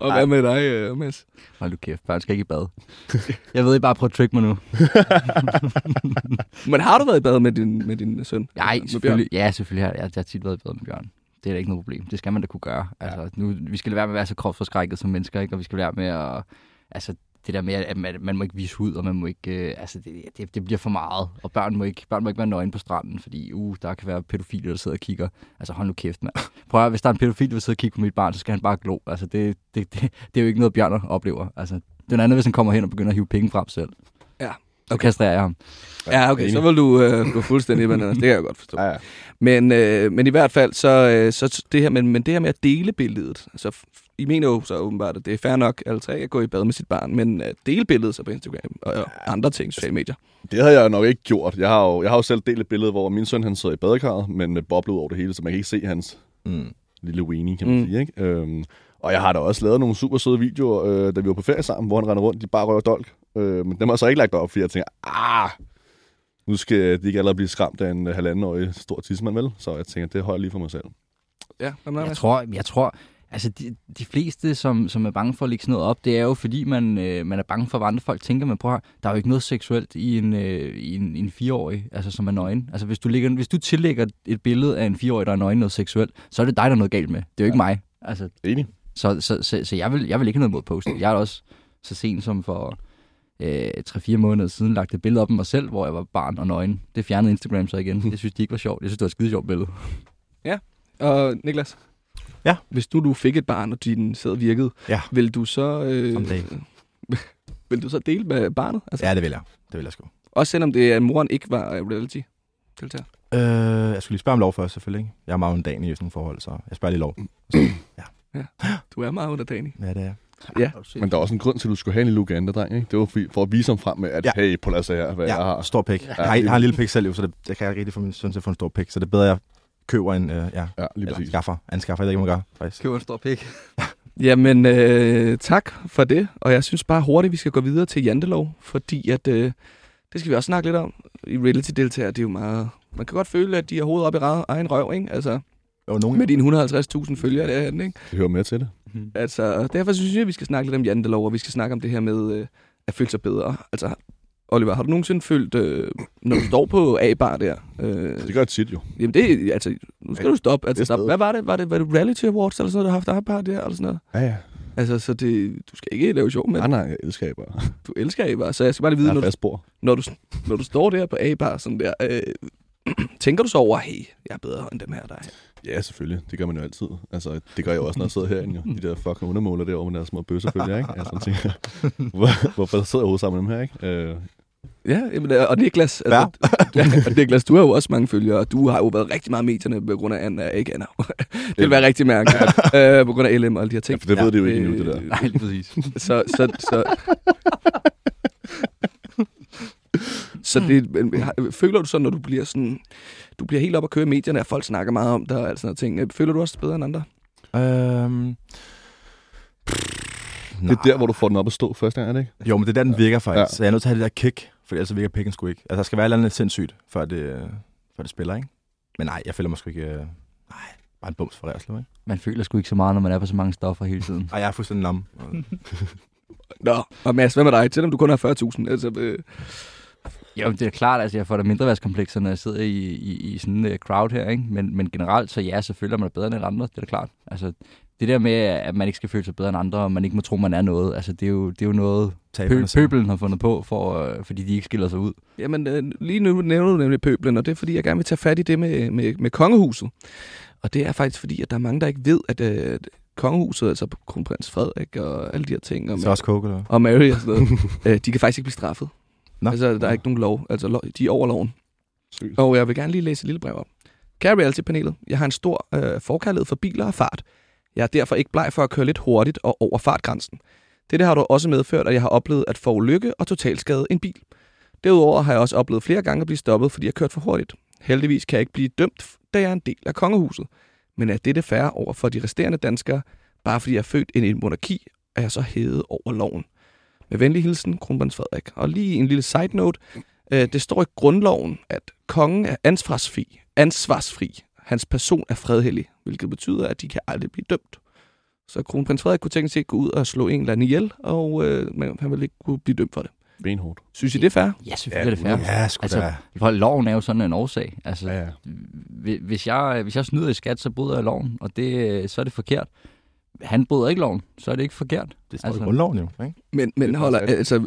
Og hvad med dig, øh, Mads? Hold du kæft, børn skal ikke i bad. Jeg ved, I bare prøver at trick mig nu. Men har du været i bad med din, med din søn? Nej, selvfølgelig. Ja, selvfølgelig har jeg. Jeg har tit været i bad med Bjørn. Det er da ikke noget problem. Det skal man da kunne gøre. Altså, nu, vi skal lade være med at være så kropsforskrækket som mennesker, ikke? og vi skal lade være med at... Altså, det der med, at man, man må ikke vise hud, og man må ikke... Øh, altså, det, det, det, bliver for meget. Og børn må, ikke, børn må ikke være nøgne på stranden, fordi uh, der kan være pædofile, der sidder og kigger. Altså, hold nu kæft, mand. Prøv at, hvis der er en pædofil, der vil sidde og kigge på mit barn, så skal han bare glo. Altså, det, det, det, det er jo ikke noget, Bjørn oplever. Altså, den anden, hvis han kommer hen og begynder at hive penge frem selv. Ja, Så kastrerer jeg ham. Ja, okay, så vil du øh, gå fuldstændig bananas. Det kan jeg godt forstå. Ja, ja. Men, øh, men i hvert fald, så, øh, så det her, men, men det her med at dele billedet, altså, f- I mener jo så åbenbart, at det er fair nok, alle tre, at gå i bad med sit barn, men at dele billedet så på Instagram og, og andre ting, sociale medier. Det havde jeg nok ikke gjort. Jeg har jo, jeg har jo selv delt et billede, hvor min søn han sidder i badekarret, men med bobler ud over det hele, så man kan ikke se hans Mm. lille weenie, kan man Mm. sige. Ikke? Øhm, og jeg har da også lavet nogle super søde videoer, øh, da vi var på ferie sammen, hvor han render rundt, de bare rører dolk. Øh, men dem har jeg så ikke lagt op, fordi jeg tænker, ah, nu skal de ikke allerede blive skræmt af en øh, halvandenårig stor tidsmand, vel? Så jeg tænker, det holder lige for mig selv. Ja, Jeg tror, jeg tror altså de, de fleste, som, som er bange for at lægge sådan noget op, det er jo fordi, man, øh, man er bange for, hvad andre folk tænker. Men prøv at, høre, der er jo ikke noget seksuelt i en, øh, i en, en fireårig, altså som er nøgen. Altså hvis du, lægger, hvis du tillægger et billede af en fireårig, der er nøgen noget seksuelt, så er det dig, der er noget galt med. Det er jo ikke mig. Altså, Enig? så, så, så, så jeg, vil, jeg vil ikke have noget mod posten. Jeg har da også så sent som for øh, 3-4 måneder siden lagt et billede op af mig selv, hvor jeg var barn og nøgen. Det fjernede Instagram så igen. Det synes de ikke var sjovt. Jeg synes, det var et skide sjovt billede. Og Niklas? Ja? Hvis du, du fik et barn, og din sæd virkede, Ja. vil du så... Øh, Someday. vil du så dele med barnet? Altså, Ja, det vil jeg. Det vil jeg sgu. Også selvom det er, at moren ikke var øh, reality-deltager? Øh, jeg skulle lige spørge om lov først, selvfølgelig. Ikke? Jeg er meget underdanig i sådan nogle forhold, så jeg spørger lige lov. Du er meget underdanig. Ja, det er. Ja. Men der er også en grund til, at du skulle have en lille Uganda, dreng, ikke? Det var for at vise ham frem med, at Ja. ja. hey, prøv at se her, hvad jeg Ja, har. og stor pik. Jeg, har, jeg har en lille pik selv, jo, så det, det kan jeg ikke rigtig få min søn til at få en stor pik. Så det er bedre, jeg køber en, øh, ja, Ja, lige eller præcis. skaffer, anskaffer. Jeg ved ikke, hvad man gør, faktisk. Køber en stor pik. Jamen, øh, tak for det. Og jeg synes bare hurtigt, vi skal gå videre til jantelov, fordi at, øh, det skal vi også snakke lidt om. I reality-deltager, det er jo meget... Man kan godt føle, at de har hovedet op i egen røv, ikke? Altså, Jo, nogen, med dine 150.000 følgere derhen, ikke? Det hører med til det. Altså, derfor synes jeg, at vi skal snakke lidt om jantelov, og vi skal snakke om det her med øh, at føle sig bedre. Altså, Oliver, har du nogensinde følt, øh, når du står på A-bar der? Øh, Det gør jeg tit jo. jamen det, altså, nu skal du stoppe. Det Altså, der, hvad var det? Var det, var det Reality Awards eller sådan noget, der har haft A-bar der, eller sådan noget? Ja, ja. Altså, så det, du skal ikke lave sjov med Nej, nej, jeg elsker bare. Du elsker A-bar, så jeg skal bare lige vide, når du, når, du, når du står der på A-bar sådan der, øh, tænker du så over, hey, jeg er bedre end dem her, der er her? Ja, selvfølgelig. Det gør man jo altid. Altså, det gør jeg også, når jeg sidder herinde. Jo. De der fucking undermåler derovre med deres små bøssefølger, ikke? Altså, tænker, hvor, hvorfor sidder jeg overhovedet sammen med dem her, ikke? Øh, Ja, jamen, og Niklas, altså, ja, og Niklas, du har jo også mange følgere, og du har jo været rigtig meget i medierne på grund af Anna, ikke Anna. det vil være rigtig mærkeligt, øh, på grund af LM og alle de her ting. Ja, for det ved de jo ikke endnu, det der. Nej, lige præcis. Så, så, så, så det, føler du så, når du bliver sådan, du bliver helt op at køre i medierne, at folk snakker meget om dig og sådan noget ting. Øh, Føler du også bedre end andre? Øhm, Det er der, hvor du får den op at stå første gang, er det ikke? Jo, men det er der, den virker faktisk. Ja. Ja. Så jeg er nødt til at have det der kick, for ellers virker pikken sgu ikke. Altså, der skal være et eller andet sindssygt, før det, øh, før det spiller, ikke? Men nej, jeg føler mig sgu ikke... Øh, nej, bare en bums for Reerslev, ikke? Man føler sgu ikke så meget, når man er på så mange stoffer hele tiden. Ej, jeg er fuldstændig lam. Nå, og Mads, hvad med dig? Selvom du kun har 40.000, altså, øh, Jo, det er klart, altså jeg får da mindre værtskomplekser, når jeg sidder i, i, i sådan en uh, crowd her, ikke? Men, men generelt, så ja, selvfølgelig er man da bedre end andre, det er da klart. Altså, det der med, at man ikke skal føle sig bedre end andre, og man ikke må tro, man er noget, altså det er jo, det er jo noget, pø- pøbelen har fundet på, for, øh, fordi de ikke skiller sig ud. Jamen, øh, lige nu nævner du nemlig pøblen, og det er fordi, jeg gerne vil tage fat i det med, med, med kongehuset. Og det er faktisk fordi, at der er mange, der ikke ved, at øh, kongehuset, altså kronprins Frederik og alle de her ting, og, Så også coke, eller? og Mary og sådan noget, øh, de kan faktisk ikke blive straffet. Nå. Altså, der er ikke nogen lov. Altså, lov, de er over loven. Sygt. Og jeg vil gerne lige læse et lille brev op. Kære reality-panelet, jeg har en stor øh, forkærlighed for biler og fart. Jeg er derfor ikke bleg for at køre lidt hurtigt og over fartgrænsen. Dette har du også medført, at jeg har oplevet at få ulykke og totalskade en bil. Derudover har jeg også oplevet flere gange at blive stoppet, fordi jeg kørte for hurtigt. Heldigvis kan jeg ikke blive dømt, da jeg er en del af kongehuset. Men er dette færre over for de resterende danskere, bare fordi jeg er født ind i en monarki, er jeg så hævet over loven. Med venlig hilsen, kronprins Frederik. Og lige en lille side note. Øh, det står i grundloven, at kongen er ansvarsfri. ansvarsfri. Hans person er fredhellig, hvilket betyder, at de kan aldrig blive dømt. Så kronprins Frederik kunne tænke sig gå ud og slå en eller anden ihjel, og øh, han ville ikke kunne blive dømt for det. Benhårdt. Synes I, det er fair? Ja, selvfølgelig er det fair. Ja, sgu Altså, da. for loven er jo sådan en årsag. Altså, Ja, ja. hvi- hvis jeg, hvis jeg snyder i skat, så bryder jeg loven, og det, så er det forkert. Han bryder ikke loven, så er det ikke forkert. Det står altså- i grundloven jo, ikke? Men, men er holder, altså,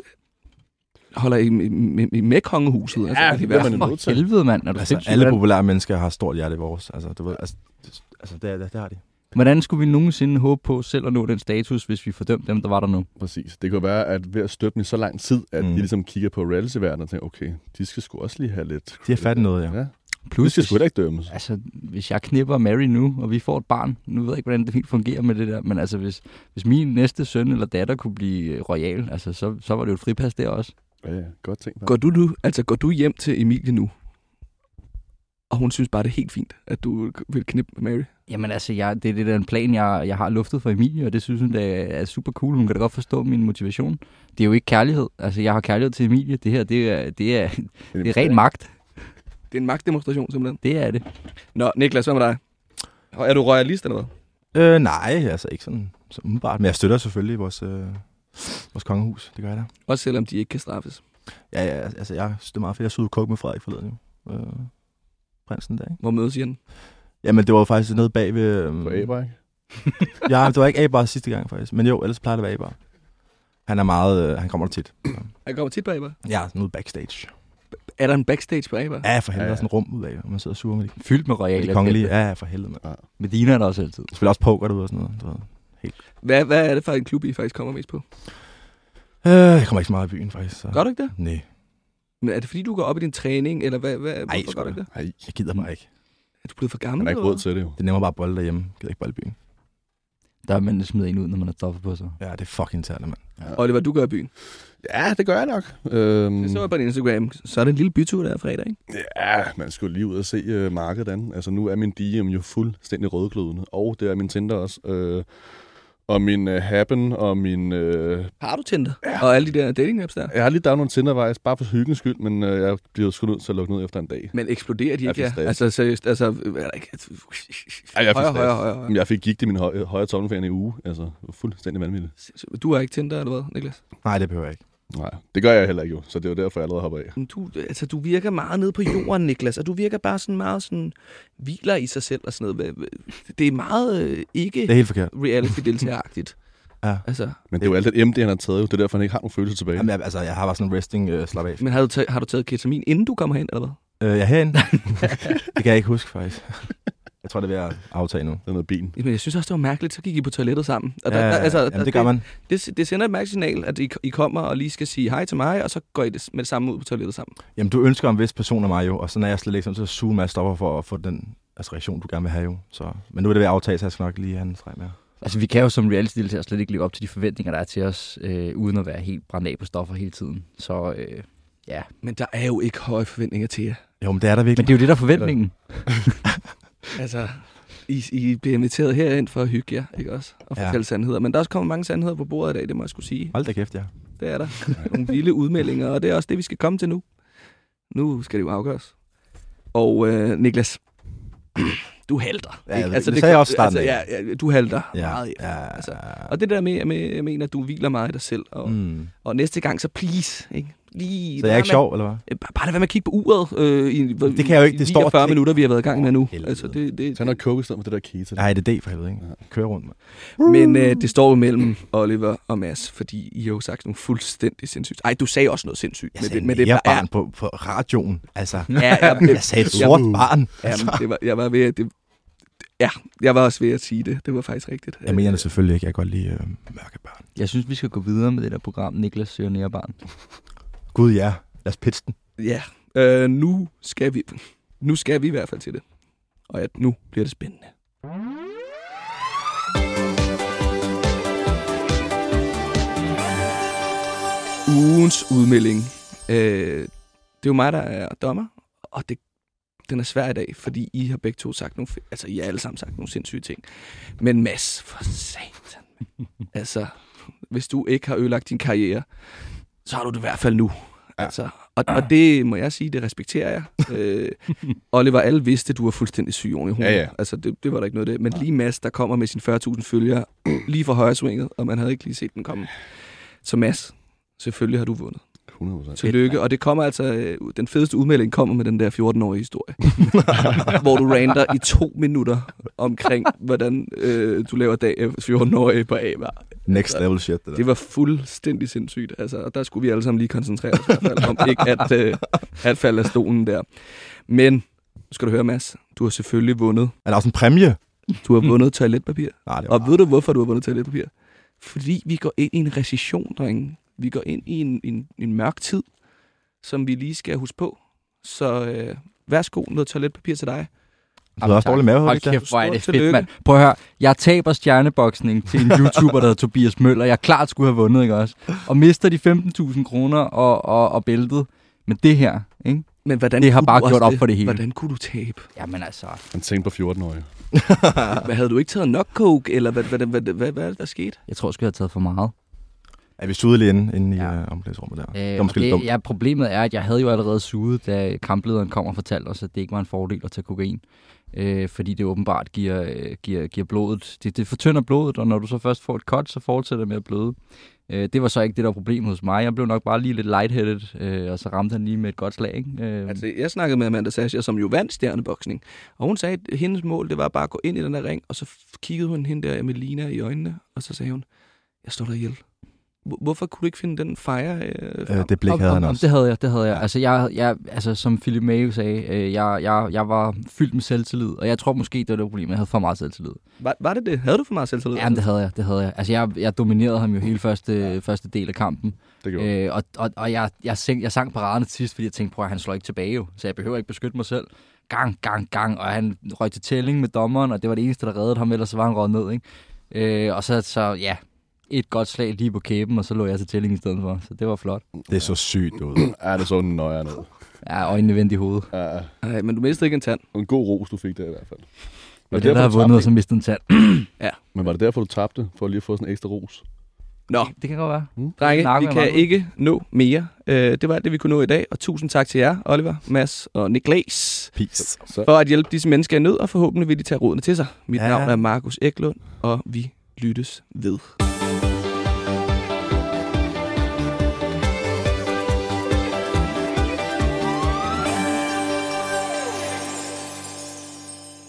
holder I med, med, med kongehuset? Altså, Ja, er de det værd? er man For nødt til. helvede, mand. Er du Altså, alle populære mennesker har stort hjerte i vores. Altså, du ved, altså, det- altså det, er- det, det har de. Hvordan skulle vi nogensinde håbe på selv at nå den status, hvis vi fordømte dem, der var der nu? Præcis. Det kan være, at ved at støtte dem i så lang tid, at mm. De ligesom kigger på reality-verdenen og tænker, okay, de skal sgu også lige have lidt... De har fat i noget, ja. Ja. Plus, De skal hvis, sgu da ikke dømmes. altså, hvis jeg knipper Mary nu, og vi får et barn, nu ved jeg ikke, hvordan det helt fungerer med det der, men altså, hvis, hvis min næste søn eller datter kunne blive royal, altså, så, så var det jo et fripas der også. Ja, ja. Godt tænkt. Går du nu, altså går du hjem til Emilie nu, og hun synes bare, det er helt fint, at du vil knippe med Mary? Jamen altså, jeg, det, det er da en plan, jeg, jeg har luftet for Emilie, og det synes hun det er super cool. Hun kan da godt forstå min motivation. Det er jo ikke kærlighed. Altså, jeg har kærlighed til Emilie. Det her, det er, det er, det er ren magt. Det er en magtdemonstration simpelthen. Det er det. Nå, Niklas, hvad med dig? Er du royalist eller hvad? Øh, nej, altså ikke sådan, så umiddelbart. Men jeg støtter selvfølgelig vores, øh, vores kongehus. Det gør jeg da. Også selvom de ikke kan straffes. Ja, ja, altså jeg synes, det er meget fedt. Jeg så koge med Frederik forleden jo. Øh, prinsen der, ikke? Hvor mødes I henne? Jamen, det var faktisk nede bag ved... Um, På Aber, ikke? ja, det var ikke A-bar sidste gang faktisk. Men jo, ellers plejer det at være A-bar. Han er meget... Øh, han kommer der tit. Så. Jeg kommer tit på Aber. Ja, sådan ude backstage. Er der en backstage på Aber? Ja, for helvede. Ja, Ja, ja. ja. sådan et rum ud af, hvor man sidder og suger med de, Fyldt med med royale. de kongelige. Ja, ja, for helvede, mand. Med Dina er der også altid. Der spiller også poker derude og sådan noget. Du ved. Hvad, hvad er det for en klub, I faktisk kommer mest på? Øh, jeg kommer ikke så meget i byen, faktisk. Så. Gør du ikke det? Nej, Men er det fordi, du går op i din træning, eller hvad? hvad Ej, hvorfor gør du ikke det? Nej, jeg gider bare ikke. Er du blevet for gammel? har ikke eller råd til det jo. Det er nemmere bare at bolle derhjemme. Jeg gider ikke bolle i byen. Der er mænd, der smider en ud, når man har stoffet på sig. Ja, det er fucking irriterende, mand. hvad? Oliver, du gør i byen. Ja, det gør jeg nok. Øhm, Det så jeg på din Instagram. Så er det en lille bytur der fredag, ikke? Ja, man skulle lige ud og se uh, markedet an. Altså, nu er min DM jo fuldstændig rødglødende, og det er min Tinder også. Uh, og min uh, Happen og min... Uh, Har du Tinder? Ja. Og alle de der dating apps der? jeg har lige downloadet nogle Tindervejs, bare for hyggens skyld, men uh, jeg bliver sgu nødt til at lukke ned efter en dag. Men eksploderer de Jeg ikke? Ja. Altså seriøst, altså... Er der ikke... Ej, jeg højere, fik højere, stress. højere, højere. Men Jeg fik gigt i min høje, højre tommelfinger i en uge. Altså, fuldstændig vanvittigt. Du har ikke Tinder, eller hvad, Niklas? Nej, det behøver jeg ikke. Nej, det gør jeg heller ikke jo, så det er jo derfor, jeg allerede hopper af. Men Du, altså, du virker meget nede på jorden, Niklas, og du virker bare sådan meget sådan... Hviler i sig selv og sådan noget. Det er meget øh, ikke Det er helt forkert. reality-deltageragtigt. Ja. Altså, Men det er jo alt det MD, han har taget jo. Det er derfor, han ikke har nogen følelser tilbage. Jamen, jeg, altså, jeg har bare sådan en resting øh, slap af. men har du, taget, har du taget ketamin, inden du kommer hen, eller hvad? Øh, jeg er herinde. det kan jeg ikke huske, faktisk. Jeg tror, det er ved at aftage nu. Det er noget bilen. Jamen, jeg synes også, det var mærkeligt. Så gik I på toilettet sammen. Og Ja, der, der, altså, jamen, der- det gør man. Det, det sender et mærkesignal, at I, I kommer og lige skal sige hej til mig, og så går I det, med det samme ud på toilettet sammen. Jamen, du ønsker en vis person af mig jo, og sådan er jeg slet ikke sådan, så suge en masse stopper for at få den altså, reaktion, du gerne vil have jo. Så, men nu er det ved at aftage, så jeg skal nok lige have en streg mere. Altså, vi kan jo som reality-deltager slet ikke leve op til de forventninger, der er til os, øh, uden at være helt brændt af på stoffer hele tiden. Så øh, ja. Men der er jo ikke høje forventninger til jer. Jo, men det er der virkelig. Men det er jo det, der er forventningen. Altså, I, I bliver inviteret herind for at hygge jer, ikke også? Og Ja. fortælle sandheder. Men der er også kommet mange sandheder på bordet i dag, det må jeg skulle sige. Hold da kæft, ja. Det er der. Nogle vilde udmeldinger, og det er også det, vi skal komme til nu. Nu skal det jo afgøres. Og øh, Niklas, du halter. Ja, ikke? det- det sagde jeg også altså, ja, ja, du halter Ja, meget. ja, altså. ja. Og det der med, med, jeg mener, at du hviler meget i dig selv. Og. Mm. og næste gang, så please, ikke? Lige, Så jeg er ikke sjov, eller hvad? Med, bare, bare lad være med at kigge på uret. Øh, i, Det kan jeg jo ikke, det står 49 og- minutter, vi har været i gang med nu. helvede. Altså, det, det, Tag noget coke i stedet for det der keto. Nej, det er det for helvede, ikke? Kør rundt, mand. Men øh, det står jo mellem Oliver og Mads, fordi I har jo sagt nogle fuldstændig sindssygt. Ej, du sagde også noget sindssygt. Jeg sagde det, med det, ja, barn på, på radioen. Altså, ja, ja, jeg sagde et sort barn. ja, men det var, jeg var ved at... Det, ja, jeg var også ved at sige det. Det var faktisk rigtigt. Jeg mener det selvfølgelig ikke. Jeg kan godt lide øh, mørke børn. Jeg synes, vi skal gå videre med det der program, Niklas søger nære barn. Gud, ja. Lad os pitche den. Ja, øh, nu skal vi... Nu skal vi i hvert fald til det. Og at nu bliver det spændende. Ugens udmelding. Øh, det er jo mig, der er dommer, og det, den er svær i dag, fordi I har begge to sagt nogle... Altså, I har alle sammen sagt nogle sindssyge ting. Men Mads, for satan. altså, hvis du ikke har ødelagt din karriere, så har du det i hvert fald nu. Ja. Altså, og, og det må jeg sige, det respekterer jeg. øh, Oliver, alle vidste, du var fuldstændig syg oven i hovedet. Ja, ja. Altså, det, det var der ikke noget af det. Men lige Mads, der kommer med sine 40.000 følgere lige fra højre svinget, og man havde ikke lige set den komme. Så Mads, selvfølgelig har du vundet. 100%. Tillykke. Og det kommer altså, øh, den fedeste udmelding kommer med den der 14-årige historie. hvor du ranter i to minutter omkring, hvordan øh, du laver dag 14-årige på AVAR. Next level shit, det der. Det var fuldstændig sindssygt. Altså, og der skulle vi alle sammen lige koncentrere os i hvert fald, om ikke at, øh, at falde af stolen der. Men, nu skal du høre, Mads, du har selvfølgelig vundet. Er der også en præmie? Du har vundet toiletpapir. Nej, det Og ved du, hvorfor du har vundet toiletpapir? Fordi vi går ind i en recession, drenge. Vi går ind i en, en, en mørk tid, som vi lige skal huske på. Så øh, værsgo, noget toiletpapir til dig. Du har også dårlig mave, Hold kæft, hvor er det fedt, mand. Prøv at høre, jeg taber stjerneboksning til en YouTuber, der hedder Tobias Møller. Jeg klart skulle have vundet, ikke også? Og mister de 15.000 kroner og, og, og bæltet. Men det her, ikke? Men hvordan Det har bare gjort op for det hele. Hvordan kunne du tabe? Jamen altså, Han tænkte på 14-årige. Hvad, havde du ikke taget nok coke, eller hvad, hvad, hvad, hvad, hvad, hvad er det, der skete? jeg tror jeg har taget for meget. Er vi suget lige inde, inde i Ja. ja. omklædningsrummet der? det Øh, og måske lidt det, dumt. ja, problemet er, at jeg havde jo allerede suget, da kamplederen kom og fortalte os, at det ikke var en fordel at tage kokain. Øh, fordi det åbenbart giver, øh, giver, giver blodet, det, det fortynder blodet, og når du så først får et cut, så fortsætter det med at bløde. Øh, det var så ikke det, der var problemet hos mig. Jeg blev nok bare lige lidt lightheaded, øh, og så ramte han lige med et godt slag. Ikke? Øh, Altså, jeg snakkede med Amanda Sasha, som jo vandt stjerneboksning. Og hun sagde, at hendes mål, det var bare at gå ind i den der ring, og så kiggede hun hende der med Lina i øjnene, og så sagde hun, jeg står der ihjel. Hvor- Hvorfor kunne du ikke finde den fire? Øh? Øh, det blik havde om- han om også. Det havde jeg, det havde jeg. Ja. Altså, jeg, jeg, altså som Philip Mayo sagde, øh, jeg, jeg, jeg var fyldt med selvtillid, og jeg tror måske, det var det problem, jeg havde for meget selvtillid. Var, var det det? Havde du for meget selvtillid? Jamen, det havde jeg, det havde jeg. Altså, jeg, jeg dominerede ham jo hele første, første del af kampen. Det gjorde øh, og og, og jeg, jeg, sang, jeg sang paraderne til sidst, fordi jeg tænkte, prøv at han slår ikke tilbage jo. Så jeg behøver ikke beskytte mig selv. Gang, gang, gang. Og han røg til tælling med dommeren, og det var det eneste, der reddede ham, ellers så var han røget ned. Ikke? Øh, og så, så, ja, et godt slag lige på kæben, og så lå jeg til tælling i stedet for. Så det var flot. Det så sygt ud. Ja, det så nøjere ned. Ja, øjnene vendt i hovedet. Ja, Nej, men du mistede ikke en tand. en god ros, du fik der i hvert fald. Var Og det, det, der har vundet, og så mistet en tand. Men var det derfor, du tabte? For lige at få sådan en ekstra ros? Nå, Det kan godt være. drenge, Narko vi er kan meget ikke nå mere. Øh, det var alt det, vi kunne nå i dag. Og tusind tak til jer, Oliver, Mads og Niklas, Peace. For at hjælpe disse mennesker i nød, og forhåbentlig vil de tage rådene til sig. Mit Ja. navn er Markus Eklund, og vi lyttes ved.